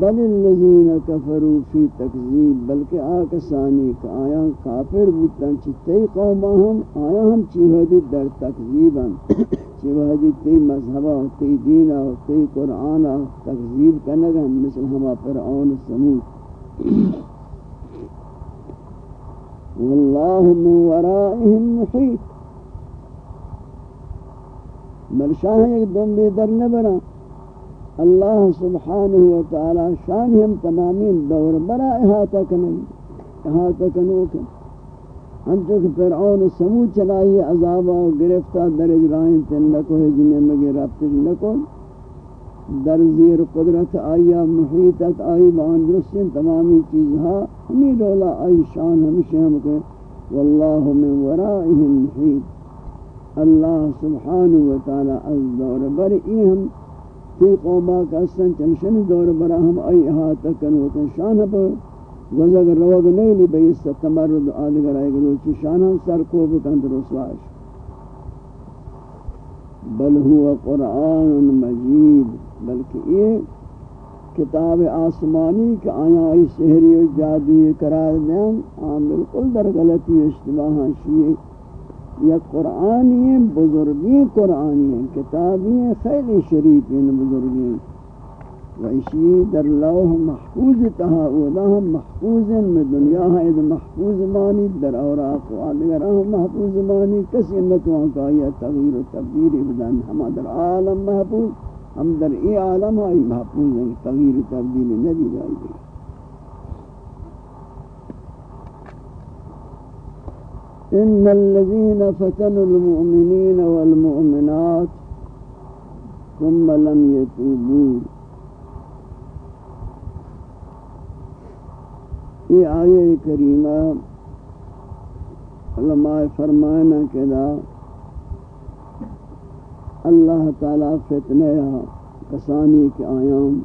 بل الذین کفروا فی تکذیب، بلکہ آکسانی کہ آیا کافر بودتاں چی تی قوم ہم آیا ہم چی حدی در تکذیبا چی حدی تی مذہبا تی دینا تی قرآنا تکذیب کنگا مثل ہما فرعون سمود واللہ من ورائهم محيط محیط برشاہ ایک دن بے در نبرا. اللہ سبحانہ وتعالی شان ہم تمامین دور برا احاطہ کنن احاطہ کنوکن ہم چک فرعون سمو چلائی عذابہ و گرفتہ در اجرائن تن لکو ہے جنہیں مگی رابطش لکو در زیر قدرت آیا محیطت آئی بان درستین تمامی چیزها ہمیں دولا آئی شان ہمشہ ہم کہ واللہ من ورائهم محیط۔ اللہ سبحانہ وتعالی از دور بر ہم تی قوما کا سن چنشن دور برا ہم ای احاطہ کنو کن شان پر وزگ روگ نہیں لی بئی ستمرد آدگر آئے گلو چی شان ہم سر کو بکند رسواش بل ہوا قرآن مجید۔ بلکہ یہ کتاب آسمانی کہ آیا ای سحری و جادوی قرار دیں آن بالکل در غلطی اشتباہ شیئے یا قرآنی بزرگی قرآنی کتابی خیلی شریف بزرگی و اسی در لوح محفوظ تہا اولا ہم محفوظ میں دنیا ہے محفوظ مانی در اوراق و آدگر ہم محفوظ مانی کسی نتوان کا یہ تغییر و تبدیل بدن ہم در عالم محفوظ۔ ہم در ای عالم ہے محفوظ ہیں تغییر تبدیل نبی جائی گئی۔ ان الذين فتنوا المؤمنين والمؤمنات ثم لم يتوبوا۔ یہ آیہ کریمہ علماء فرمانا کدا اللہ تعالی فتنہ یا کسانی کے آیام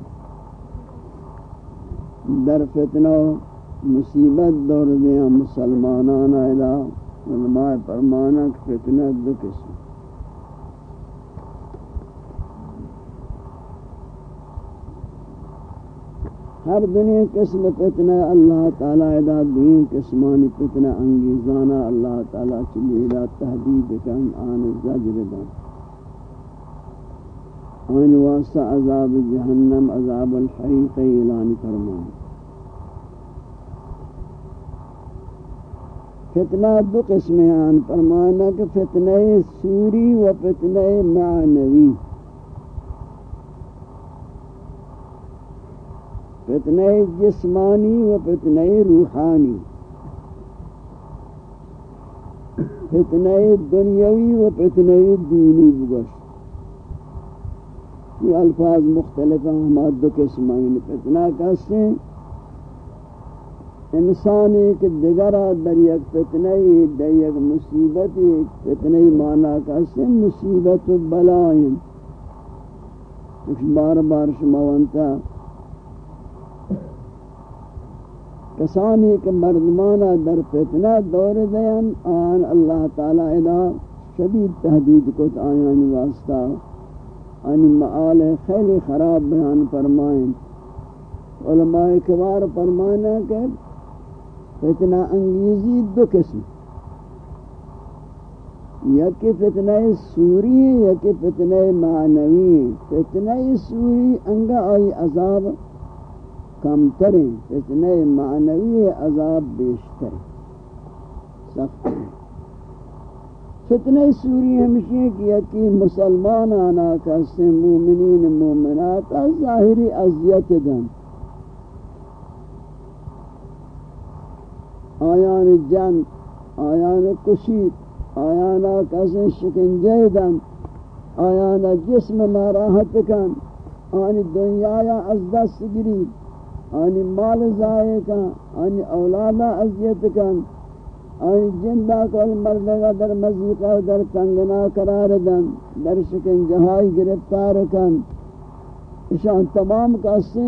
در فتنہ مصیبت دور دیا مسلمانان ادا علماء فرمانا فتنہ دو قسم ہر دنیا قسم فتنہ اللہ تعالی ادا دین قسمانی فتنہ انگیزانا اللہ تعالی چلی ادا تحدید کن آن زجر دا آن واسطہ عذاب جہنم عذاب الحریق إعلان فرمانا فتنہ دو قسم ہیں۔ فرمانا کہ فتنہ سوری و فتنہ معنوی۔ فتنہ جسمانی و فتنہ روحانی۔ فتنہ دنیاوی و فتنہ دینی بگش یہ الفاظ مختلف ہیں ہمارے دو قسم ہیں فتنہ کہتے ہیں۔ انسان ایک دگرہ در یک فتنہی در یک مصیبت ایک فتنہی معنی کا سے مصیبت و بلائیں کچھ بار بار شما وانتا کسانی کہ مردمانا در فتنہ دور دین۔ آن اللہ تعالی ادا شدید تحدید کو آیانی واسطہ۔ آنی معال خیلی خراب بیان فرمائیں۔ علماء کبار فرمانا کہ فتنہ انگیزی دو قسم۔ یکی فتنہ سوری یکی فتنہ معنوی۔ فتنہ سوری انگا آئی عذاب کم تریں۔ فتنہ معنوی عذاب بیشتر۔ سخت۔ فتنہ سوری ہمشہ کی یکی مسلمان آنا کسے مومنین مومنات از ظاہری عذیت دن۔ آیان جنگ، آیان کشید، آیان کسی شکنجه دن۔ آیان جسم ناراحت کن۔ آنی دنیا یا از دست گری آنی مال ضائع کن۔ آنی اولادا اذیت کن۔ آنی جندہ کل مردگا در مزیقہ در تنگنا قرار دن، در شکن جہائی گرفتار کن۔ اشان تمام کسی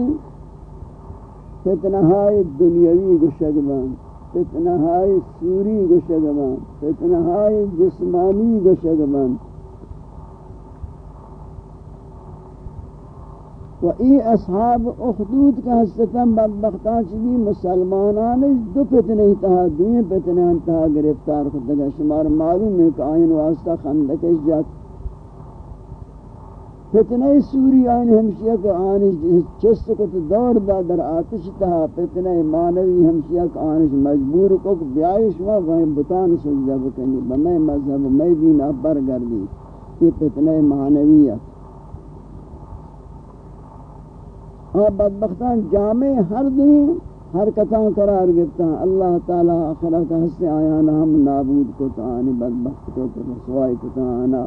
فتنہائی دنیاوی گشگبان فتنہائی سوری گشگبان فتنہائی جسمانی گشگبان و ای اصحاب اخدود کا حسطن بدبختان چلی مسلمانان دو فتنہ تہا دوئیں فتنہ تہا گرفتار خودگا شمار معلوم ہے کہ آئین واسطہ خندکش جات فتنہ سوری آئین ہمشیہ کہ آنش چست کو تو دور دا در آتش تہا فتنہ مانوی ہمشیہ کہ آنش مجبور کو کہ بیائش ما وہیں بطان سجدہ بکنی. بمی مذہب میں دین ابر گردی یہ فتنہ مانویت ہاں بدبختان جامع ہر دن حرکتاں قرار گرتا اللہ تعالی آخرہ کا حصے آیانا ہم نابود کو تعانی بدبخت کو تو رسوائی کو تعانا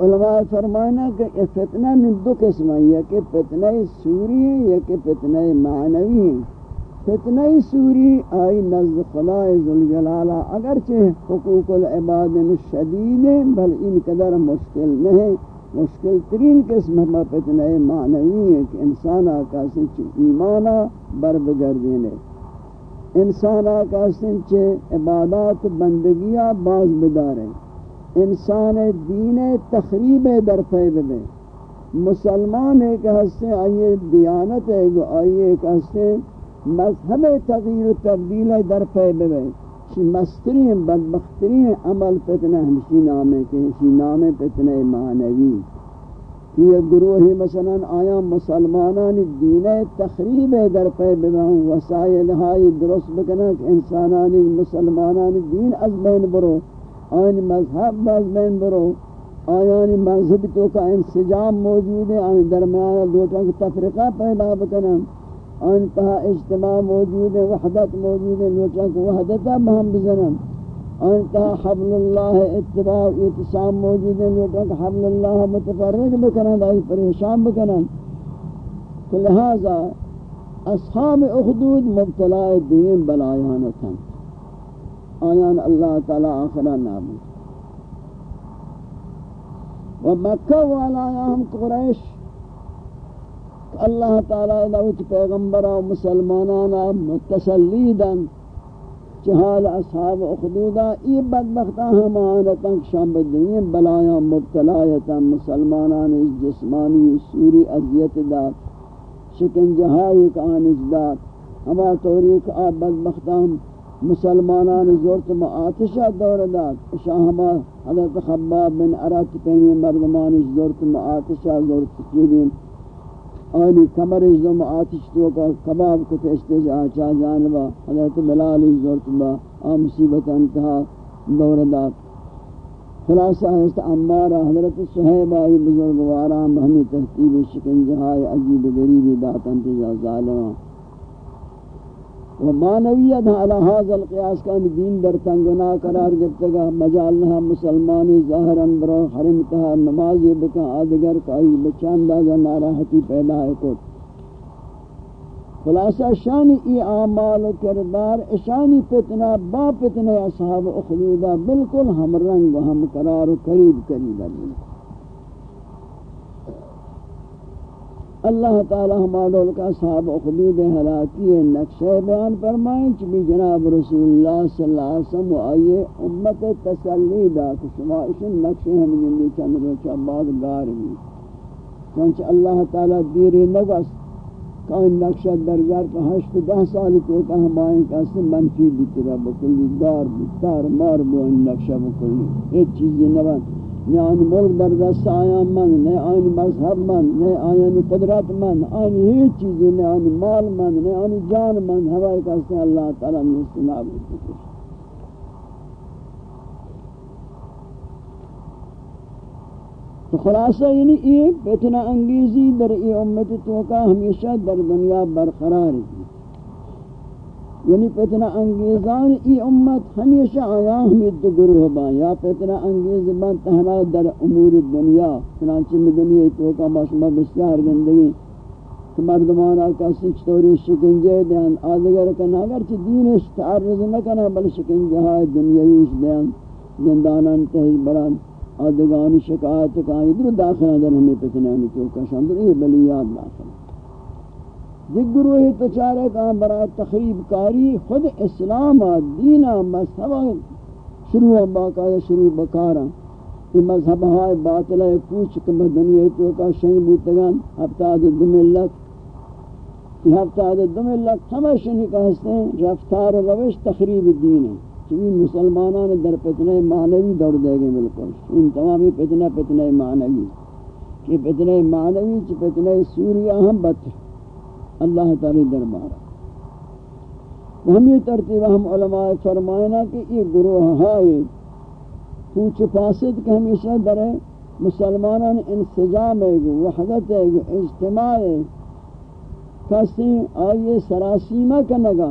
علماء فرمائنا کہ یہ فتنہ من دو قسم ہے کہ فتنہ سوری ہے، یا کہ فتنہ معنوی ہے۔ فتنہ سوری آئی نزد خدای ذوالجلالہ، اگرچہ حقوق العباد شدید ہے بل ان قدر مشکل نہیں۔ مشکل ترین قسم ہما فتنہ معنوی ہے کہ انسان آکا سنچ ایمانا بر بگردینے انسان آکا سنچ عبادات بندگیاں باز بداریں۔ انسان دین تخریب در پہ بے مسلمان ایک ہستے آئیے دیانت ہے، آئیے ایک ہستے مذہب تغییر و تبدیل در پہ بے شی مسترین، بدبخترین عمل فتنہ، ہمشی نامے کے، ہمشی نامے فتنہ معنوی. یہ گروہی مثلا آیا مسلمانان دین تخریب در پہ ببہن وسائل ہائی درست بکنا کہ انسانانی مسلمانان دین از بین برو. آئین مذہب از بین برو. آیان مذہب تو کا انسجام موجود ہے آئین درمیان دوٹوں کی تفرقہ پیدا بکنا انتہا اجتماع موجود ہے، وحدت موجود ہے لوٹا کو وحدتا بہم بزنم انتہا حبل اللہ اتباع اتسام موجود ہے لوٹا کو حبل اللہ متفرق بکنن، دائی پریشان بکنن۔ تو لہذا اصحاب اخدود مبتلا دین بلایانتا آیان اللہ تعالی آخرہ نابود۔ و مکہ والا ہم قریش اللہ تعالی دوت پیغمبر و مسلمانانا متسلیدن، چہال اصحاب اخدودا ای بدبختہ ہمانتا شام بدنی بلایا مبتلایتا مسلمانان جسمانی سوری عذیت دار شکن جہائی کانج دار۔ ہما توریک آب بدبختہ مسلمانان زورت معاتشہ دور داد شاہ ہما حضرت خباب بن عرات پہنی مردمان زورت معاتشہ زورت چیدین آنی کمر ازم آتش تو کا کباب کو تشتج آچا جانبا حضرت بلال زورت با آم مصیبت انتہا خلاصہ حضرت عمارہ حضرت صحیب آئی بزرگواران، ہمیں تحقیب شکن عجیب غریبی دات انتجا ظالمان و مانویت علی هذا القیاس کا دین در تنگنا قرار گرتا گفتگا مجالنها مسلمانی ظاہرا برو حرم تہا نمازی بکا، آدگر کائی، بچان دازا ناراحتی پیدا ہے کت خلاصہ شانی ای اعمال و کردار اشانی فتنہ، با فتنہ اصحاب اخلیدہ، بالکل ہم رنگ و ہم قرار و قریب قریب ہے اللہ تعالی ہمارے کا صاحب خدود حلاکی نقشہ بیان فرمائیں چبی جناب رسول اللہ صلی اللہ علیہ وسلم آئیے امت تسلی دا کہ شما اشن نقشہ ہم جنبی چند روچہ بعد گار بھی۔ چونچہ اللہ تعالی دیری نگس کہ ان نقشہ درگار پہ ہشت دہ سالی تو کہ ہم آئیں کہ اس منفی بیترہ بکلی، دار بیتار مار بو ان نقشہ بکلی۔ ایک چیزی نبان نہ آن ملک در دست آیا من نہ آن مذہب من نہ آن قدرت من آن ہیچ چیز نہ آن مال من نہ آن جان من ہوائی کہتے اللہ تعالی نے استناب تو خلاصہ یعنی یہ فتنہ انگیزی در ای امت توکا ہمیشہ در دنیا برقرار ہے یعنی فتنہ انگیزان ای امت ہمیشہ آیا ہمیں دو گروہ با یا فتنہ انگیز بان تہنا در امور دنیا، چنانچہ میں دنیا توکا باشما بسیار گندگی کہ مردمان آکا سنچ شکنجے دیان آدھگر کنا اگرچہ دینش تعرض نکنا، بل شکنجہ ہے دنیاویش دیان، زندانان تہج بران آدھگانی شکایت کا ادھر داخلہ در ہمیں فتنہ انگیز توکا شاندر یہ بلیات داخلہ دیکھ گروہی تو چارے برای تخریب کاری خود اسلام دین مذہب شروع باقاعدہ شروع بکارا۔ یہ مذہب ہائے باطلہ پوچھ کہ میں دنیا تو کا شہی بوتگان، ہفتہ عدد دو ملت۔ یہ ہفتہ عدد دو ملت ہمیں شنی کہستے ہیں، رفتار و روش تخریب دین ہے۔ چونکہ مسلمانان در پتنے معنوی دوڑ دے گئے ملکل ان تمامی پتنے پتنے معنوی۔ کہ پتنے معنوی چی پتنے سوریہ ہم بطر اللہ تعالی دربار۔ ہم یہ ترتیب ہم علماء فرمائنا کہ یہ گروہ ہے پوچھ پاسد کہ ہمیشہ در مسلمانان انسجام ہے گو، وحدت ہے گو، اجتماع ہے۔ کسی آئیے سراسیمہ کا نگا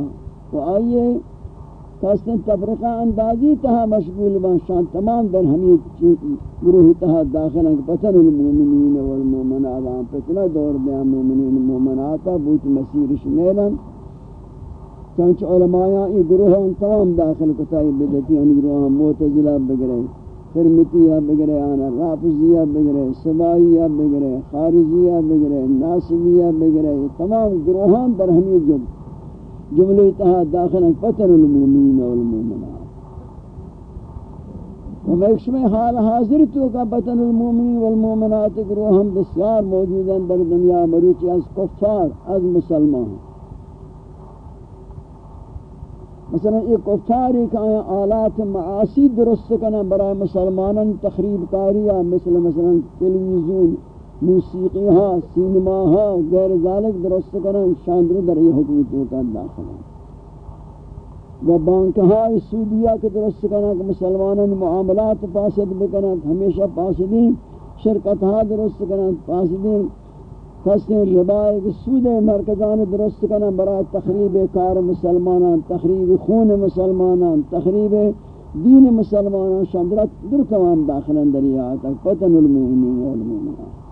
تو آئیے کسی تفرقہ اندازی تہا مشغول بانشان تمام در ہمیں گروہ تہا داخل ہیں پتن المومنین والمومنات آن پتنہ دور دیا مومنین مومناتا بوت مسیرش نیلن چانچ علماء یہ گروہ ان تمام داخل کتائی بدتی ان گروہ موتزلہ بگرے فرمتیہ بگرے آنا رافضیہ بگرے سبائیہ بگرے خارجیہ بگرے ناسبیہ بگرے تمام گروہان در ہمیں جب جملے تہا داخل پتن المومنین والمومنات ومیکش میں حال حاضر تو کا پتن المومنین والمومنات گروہ ہم بسیار موجود ہیں در دنیا مروچی از کفار، از مسلمان. مثلا یہ کفاری کہ آیا آلات معاصی درست کنا برای مسلمانان تخریب کاریا مثل مثلا تلویزیون موسیقی ہا سینما ہا غیر ذالک درست کرن شاندر در یہ حکومت ہوتا داخل و بانک ہا سعودیہ کے درست کرن کہ مسلمانان معاملات فاسد بکنن ہمیشہ فاسدین شرکت ہا درست کرن فاسدین کسیں ربائے کہ سود مرکزان درست کرن، برای تخریب کار مسلمانان، تخریب خون مسلمانان، تخریب دین مسلمانان شاندرات در تمام داخلن در یہ پتن المؤمنین والمؤمنات۔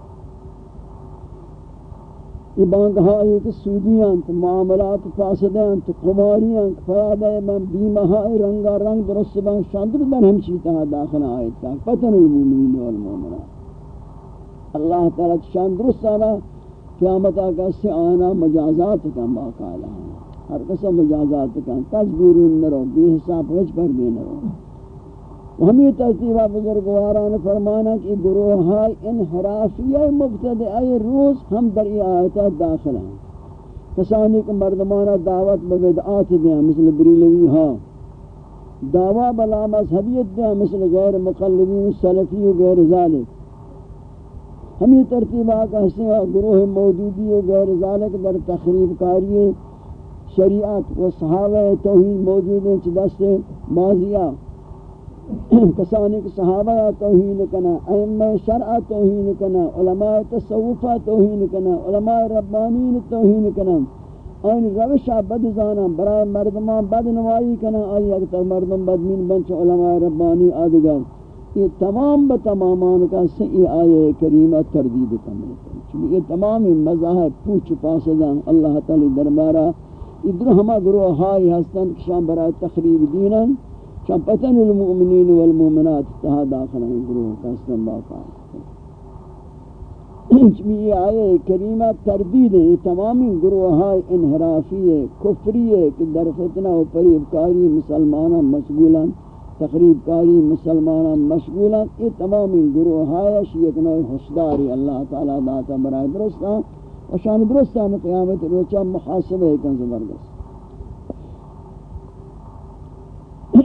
یہ بانگ ہائی کہ سودیاں، تو معاملات فاسدیں تو قماریاں فرادہ من بیمہائی، رنگا رنگ درست بان شاندر دن ہم چیتا داخل آیت تا پتن المومنین والمومنات اللہ تعالیٰ شان درست آنا قیامت آگا سے آنا مجازات کا باقالا ہر قسم مجازات کا تصبیرون نرو بی حساب حج پر بھی نرو ہمیں ترتیبہ بزرگواران فرمانا کہ گروہ انحرافیہ مبتدعی روز ہم در ای آیتہ داخل ہیں۔ کسانی کہ مردمانہ دعوت ببدعات دیا، مثل بریلوی ہاں دعوی بلا مذہبیت دیا، مثل غیر مقلبین سلفی و غیر ذالک۔ ہمیں ترتیبہ کہتے ہیں گروہ موجودی و غیر ذالک در تخریب کاری شریعت و صحابہ توحید موجود ہیں چی سے ماضیہ کسانی کہ صحابہ توہین کنا، ائمہ شرع توہین کنا، علماء تصوف توہین کنا، علماء ربانین توہین کنا۔ این روش بد زانا برای مردمان بد نوائی کنا۔ آئی اگر مردم بدمین بنچ علماء ربانی آدگر یہ تمام بتمامان کا سی آیے کریمہ تردید کمرے چونکہ یہ تمام مذاہب پوچھ پاسدان اللہ تعالی دربارہ۔ ادھر ہما گروہ ہائی ہستن کشان برای تخریب دینن۔ شپتن المؤمنین والمؤمنات تہا داخل ہیں گروہ کا اسلام باقا یہ آئے کریمہ تردید ہے تمامی گروہائی انحرافی ہے کفری ہے کہ در فتنہ و پریب کاری مسلمانہ مشغولاں تقریب کاری مسلمانہ مشغولاں یہ تمامی گروہائی شیئک نوع حسداری اللہ تعالیٰ داتا برائے درستان، و شان درستان قیامت روچہ محاسبہ ہے کن زبردست۔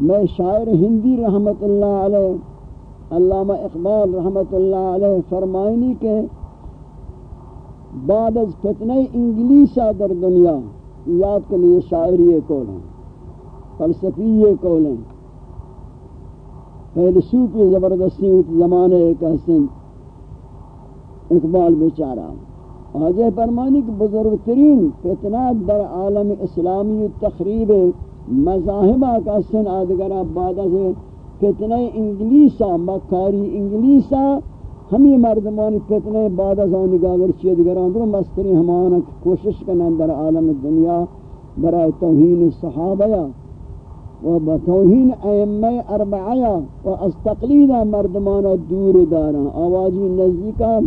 میں شاعر ہندی رحمت اللہ علیہ، علامہ اقبال رحمت اللہ علیہ فرمائنی کے بعد از فتنہ انگلیسا در دنیا، یاد کے لیے شاعری کول ہیں، فلسفی کول ہیں۔ فیلسوف زبردستی زمانے ایک حسن اقبال بیچارہ۔ آجے فرمانی کہ بزرگ ترین فتنات در عالم اسلامی تخریب مذاہبہ کا سن آدگرہ بعد سے فتنہ انگلیسا، مکاری انگلیسا، ہمیں مردمانی فتنہ بعد از آنگاہ ورچی ادگران در مستری ہمانا کوشش کرنا در عالم دنیا برای توہین صحابہ و بتوہین ائمہ اربعہ و از تقلید مردمانا دور دارا آوازی نزدیکا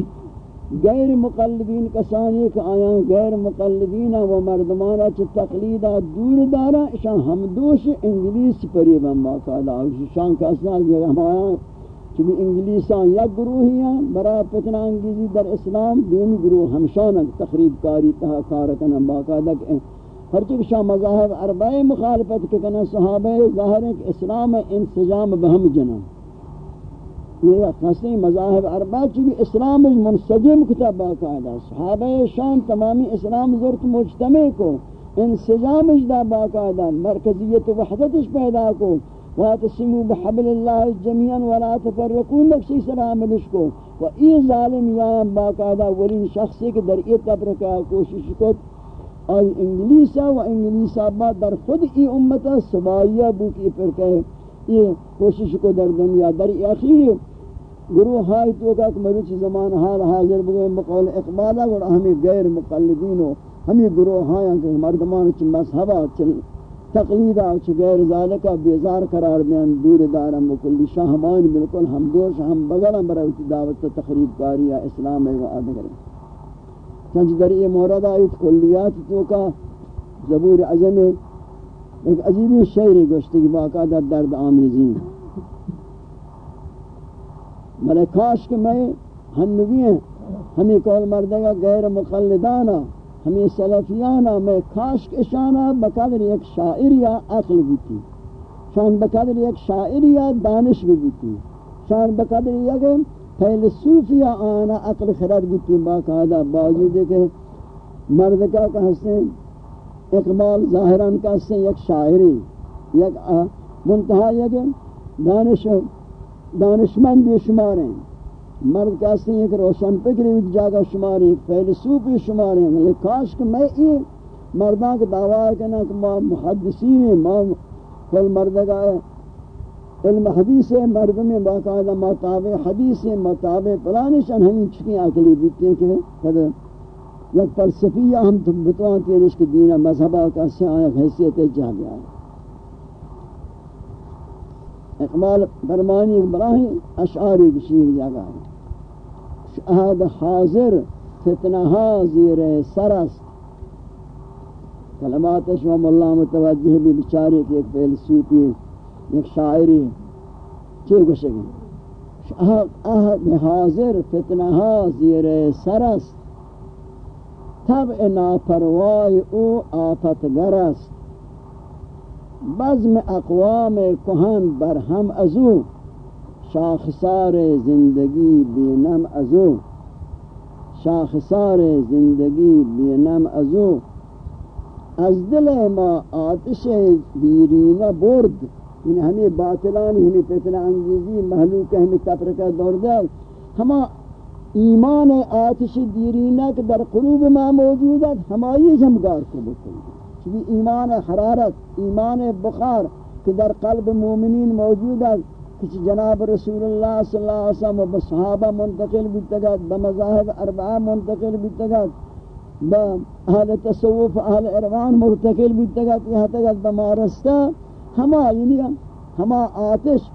غیر مقلدین کسانی کہ آیاں غیر مقلدین و مردمانا چھ تقلیدہ دور دارا شان ہمدوش انگلیس پری بن باقاعدہ شان کا جگہ آیاں چلی انگلیسان یا گروہیاں برا پتنا انگیزی در اسلام دین گروہ ہمشان تقریب کاری تہا کارکنا باقاعدہ کہ ہر چک شاہ مذاہب اربائی مخالفت کے کنا صحابہ ظاہر ہے کہ اسلام انسجام بہم جنم یہ قصی مذاہب اربع چونکہ اسلام منسجم کتاب باقاعدہ صحابہ شان تمامی اسلام ضرورت مجتمع کو، انسجام اجدا باقاعدہ، مرکزیت وحدتش پیدا کو واتسموا بحبل اللہ جميعا ولا تفرقوا نفسی سلاملش کو۔ و ای ظالم یا باقاعدہ ولین شخصی کے در ای تبرکہ کوشش کو آئی انگلیسا و انگلیسا با در خود ای امتا سبائیہ بو کی پر کہے یہ کوشش کو در دنیا، در اخیر گروہ ہائی تو کہ مروچ زمان حال حاضر بگوئے مقول اقبالہ اور ہمیں غیر مقلدین ہو ہمیں گروہ ہائی کہ مردمان چھ مذہبہ چھ تقلیدہ چھ غیر ذالکہ بیزار قرار دیں، دور دارم بکلی شاہمان، بالکل ہم دوش ہم بغلم برای دعوت تقریب کاری یا اسلام ہے، وہ آدھگر چنچ در یہ مورد آئیت کلیات تو کا زبور عجم ایک عجیبی شعری گوشتی کی باقاعدہ درد آمیزین۔ بلے کاش کہ میں ہنوی ہیں، ہمیں کول مردگا غیر مقلدانا، ہمیں سلفیانا، میں کاش کے شانا بقدر ایک شاعر یا عقل بیتی۔ شان بقدر ایک شاعر یا دانش بیتی۔ شان بقدر یک فیلسوف یا آنا عقل خرد بیتی۔ باقاعدہ باوجود کہ مرد کا کہتے ہیں اقبال ظاہران کہتے ہیں یک شاعری، یک منتہا یک دانش دانشمند شمار ہیں۔ مرد کہتے ہیں کہ روشن پکری ہوئی جاگہ شمار ہیں فیلسوف شمار ہیں۔ لیکن کاش کہ میں یہ مردان کے دعویٰ کرنا کہ ما محدثین ہیں، ما کل مردگا علم حدیث ہے مرد میں باقاعدہ مطابع حدیث ہے مطابع پلانشان ہمیں چکی عقلی بیتی ہیں کہ قدر یک فلسفیہ ہم بتوان کے رشک دینہ مذہبہ کا سے حیثیت جا گیا ہے۔ اقبال برمانی براہی اشعاری بشیر جگہ شہد حاضر فتنہا زیر سرست کلمات اشوام اللہ متوجہ بھی بچارے کے ایک فیلسوفی ایک شاعری چھے گوشگی شہد حاضر فتنہا زیر سرست تب ناپروائی او آفت گرست بزم اقوام کہن برہم ازو شاخسار زندگی بینم ازو شاخسار زندگی بینم ازو از دل ما آتش بیرین برد. یعنی ہمیں باطلان ہمیں فتنہ انگیزی محلوک ہمیں تفرقہ دور دیا ہما ایمان آتش دیرینہ کہ در قلوب ما موجود ہے ہمائی جمگار کو بکنی چوی ایمان حرارت، ایمان بخار کہ در قلب مومنین موجود ہے کچھ جناب رسول اللہ صلی اللہ علیہ وسلم و بصحابہ منتقل بیتگت بمذاہب اربعہ منتقل بیتگت با اہل تصوف، اہل اروان مرتقل بیتگت یہاں تگت بمارستہ ہما یعنی ہما آتش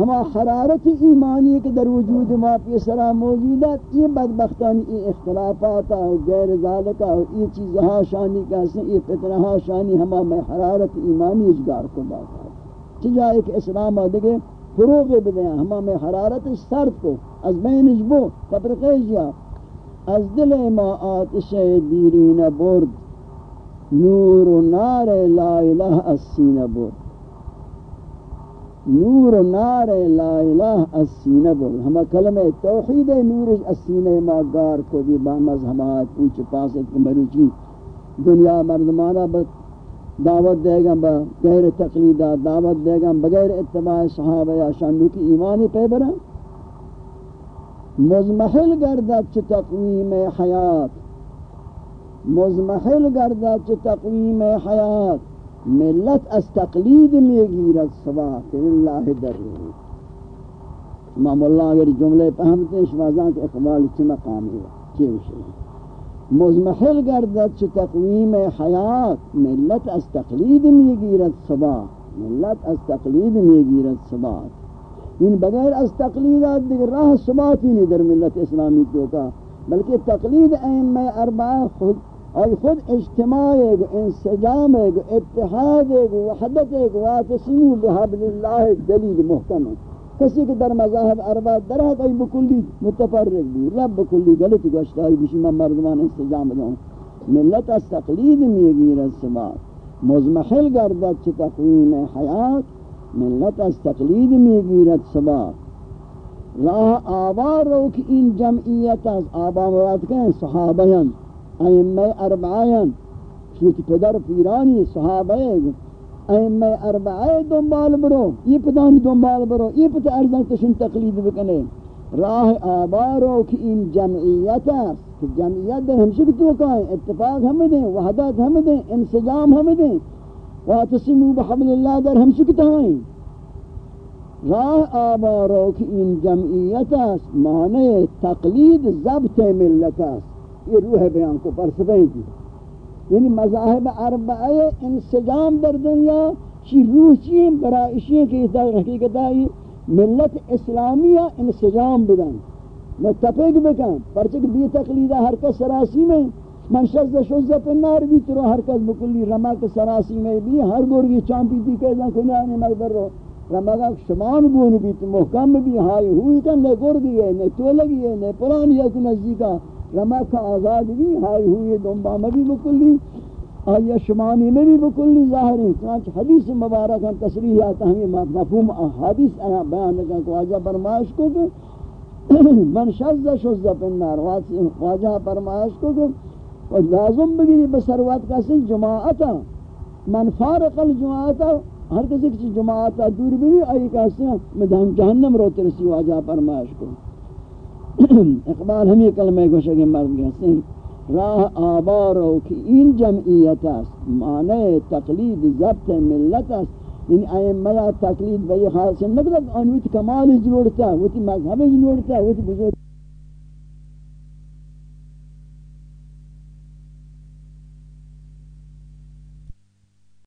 ہما حرارت ایمانی کے در وجود ما پی سرا موجودات یہ بدبختانی، یہ اختلافات اور غیر ذالکہ اور یہ چیزہا شانی کا سن یہ فتنہا شانی ہما میں حرارت ایمانی اجگار کو باقا چجا ایک اسلام آدھگے فروغ بدیا ہما میں حرارت سرد کو، از بین اجبو تفرقیجیا از دل ما آتش دیرین برد، نور و نار لا الہ السین برد نور و نار لا الہ السینہ بول ہما کلمہ توحید نور السینہ ما گار کو بھی با مذہبات پوچھ پاسد مروچی دنیا مردمانہ دعوت دے گا با غیر تقلیدہ دعوت دے گا بغیر اتباع صحابہ یا شانو کی ایمانی پہ برا مزمحل گردد چھ تقویم حیات. مزمحل گردد چھ تقویم حیات. ملت از تقلید میگیرد سوا کہ یعنی اللہ در رہی امام اللہ اگر جملے پہمتے ہیں شوازان کے اقبال چی مقام ہے؟ چی وشی مزمحل گردد چی تقویم حیات. ملت از تقلید میگیرد سوا ملت از تقلید میگیرد سوا ان بغیر از تقلیدات دیگر راہ ثباتی نہیں در ملت اسلامی تو کا بلکہ تقلید ائمہ اربعہ خود اور خود اجتماع گو انسجام گو اتحاد گو وحدت گو واتسیمو بحبل اللہ دلیل محکم. کسی کہ در مذاہب اربع در ہے کوئی بکلی متفرق بھی رب بکلی غلط گوشتا ہے بشی میں مردمان انسجام دوں ملت از تقلید میگیر السباب مزمحل گردد چه تقویم حیات، ملت از تقلید میگیرد سباب راہ آبا رو کہ ان جمعیت از آبا مراد کہیں صحابیان ائمہ اربعین شوت پدر پیرانی صحابہ ائمہ اربعہ دنبال برو، یہ پتانی دنبال برو، یہ پتہ ارزن تشن تقلید بکنے۔ راہ آبارو کی ان جمعیت ہے کہ جمعیت در ہمشہ کی توقعیں اتفاق ہمیں دیں، وحدت ہمیں دیں، انسجام ہمیں دیں۔ واتسمو بحبل اللہ در ہمشہ کی توقعیں راہ آبارو کی ان جمعیت ہے معنی تقلید ضبط ملت ہے یہ روح بیان کو پرسبیں تھی یعنی مذاہب اربعہ انسجام در دنیا، چی روح چی برا اشیاء کی حقیقت آئی، ملت اسلامیہ انسجام بدن۔ میں تپیک بکن، پرچک بی تقلیدہ ہر کس سراسی میں، من شزد شزد پر نار بھی ترو ہر کس بکلی رمک سراسی میں بھی، ہر گورگی چامپی دی کہ ازن کنانی مقبر رو۔ رمگا شمان بون بھی تو محکم بھی، ہائی ہوئی کن نہ گورگی ہے، نہ تولگی ہے، نہ پرانی ہے تو نزدیکا رمک آزاد بھی ہائی ہوئی دنبا میں بھی بکلی. آیا شمانی میں بھی بکلی ظاہر ہے چنانچہ حدیث مبارک ہم تصریح آتا ہمیں مفہوم حدیث آیا بیان لگا کہ واجہ فرمائش کو کہ من شز شز پر واجہ فرمائش کو کہ و لازم بگیری بسروات کسی جماعتا. من فارق الجماعتا. ہر کسی کسی جماعتا دور بھی آئی کسی مدہم جہنم رو ترسی واجہ فرمائش کو. اقبال ہمیں کلمہ گوشہ مرد گئے راہ آبارو کی این جمعیت است، معنی تقلید ضبط ملت است۔ این ائمہ تقلید بئی خاص نکدک انویت کمال جوڑتا وتی مذہب جوڑتا وتی بزرگ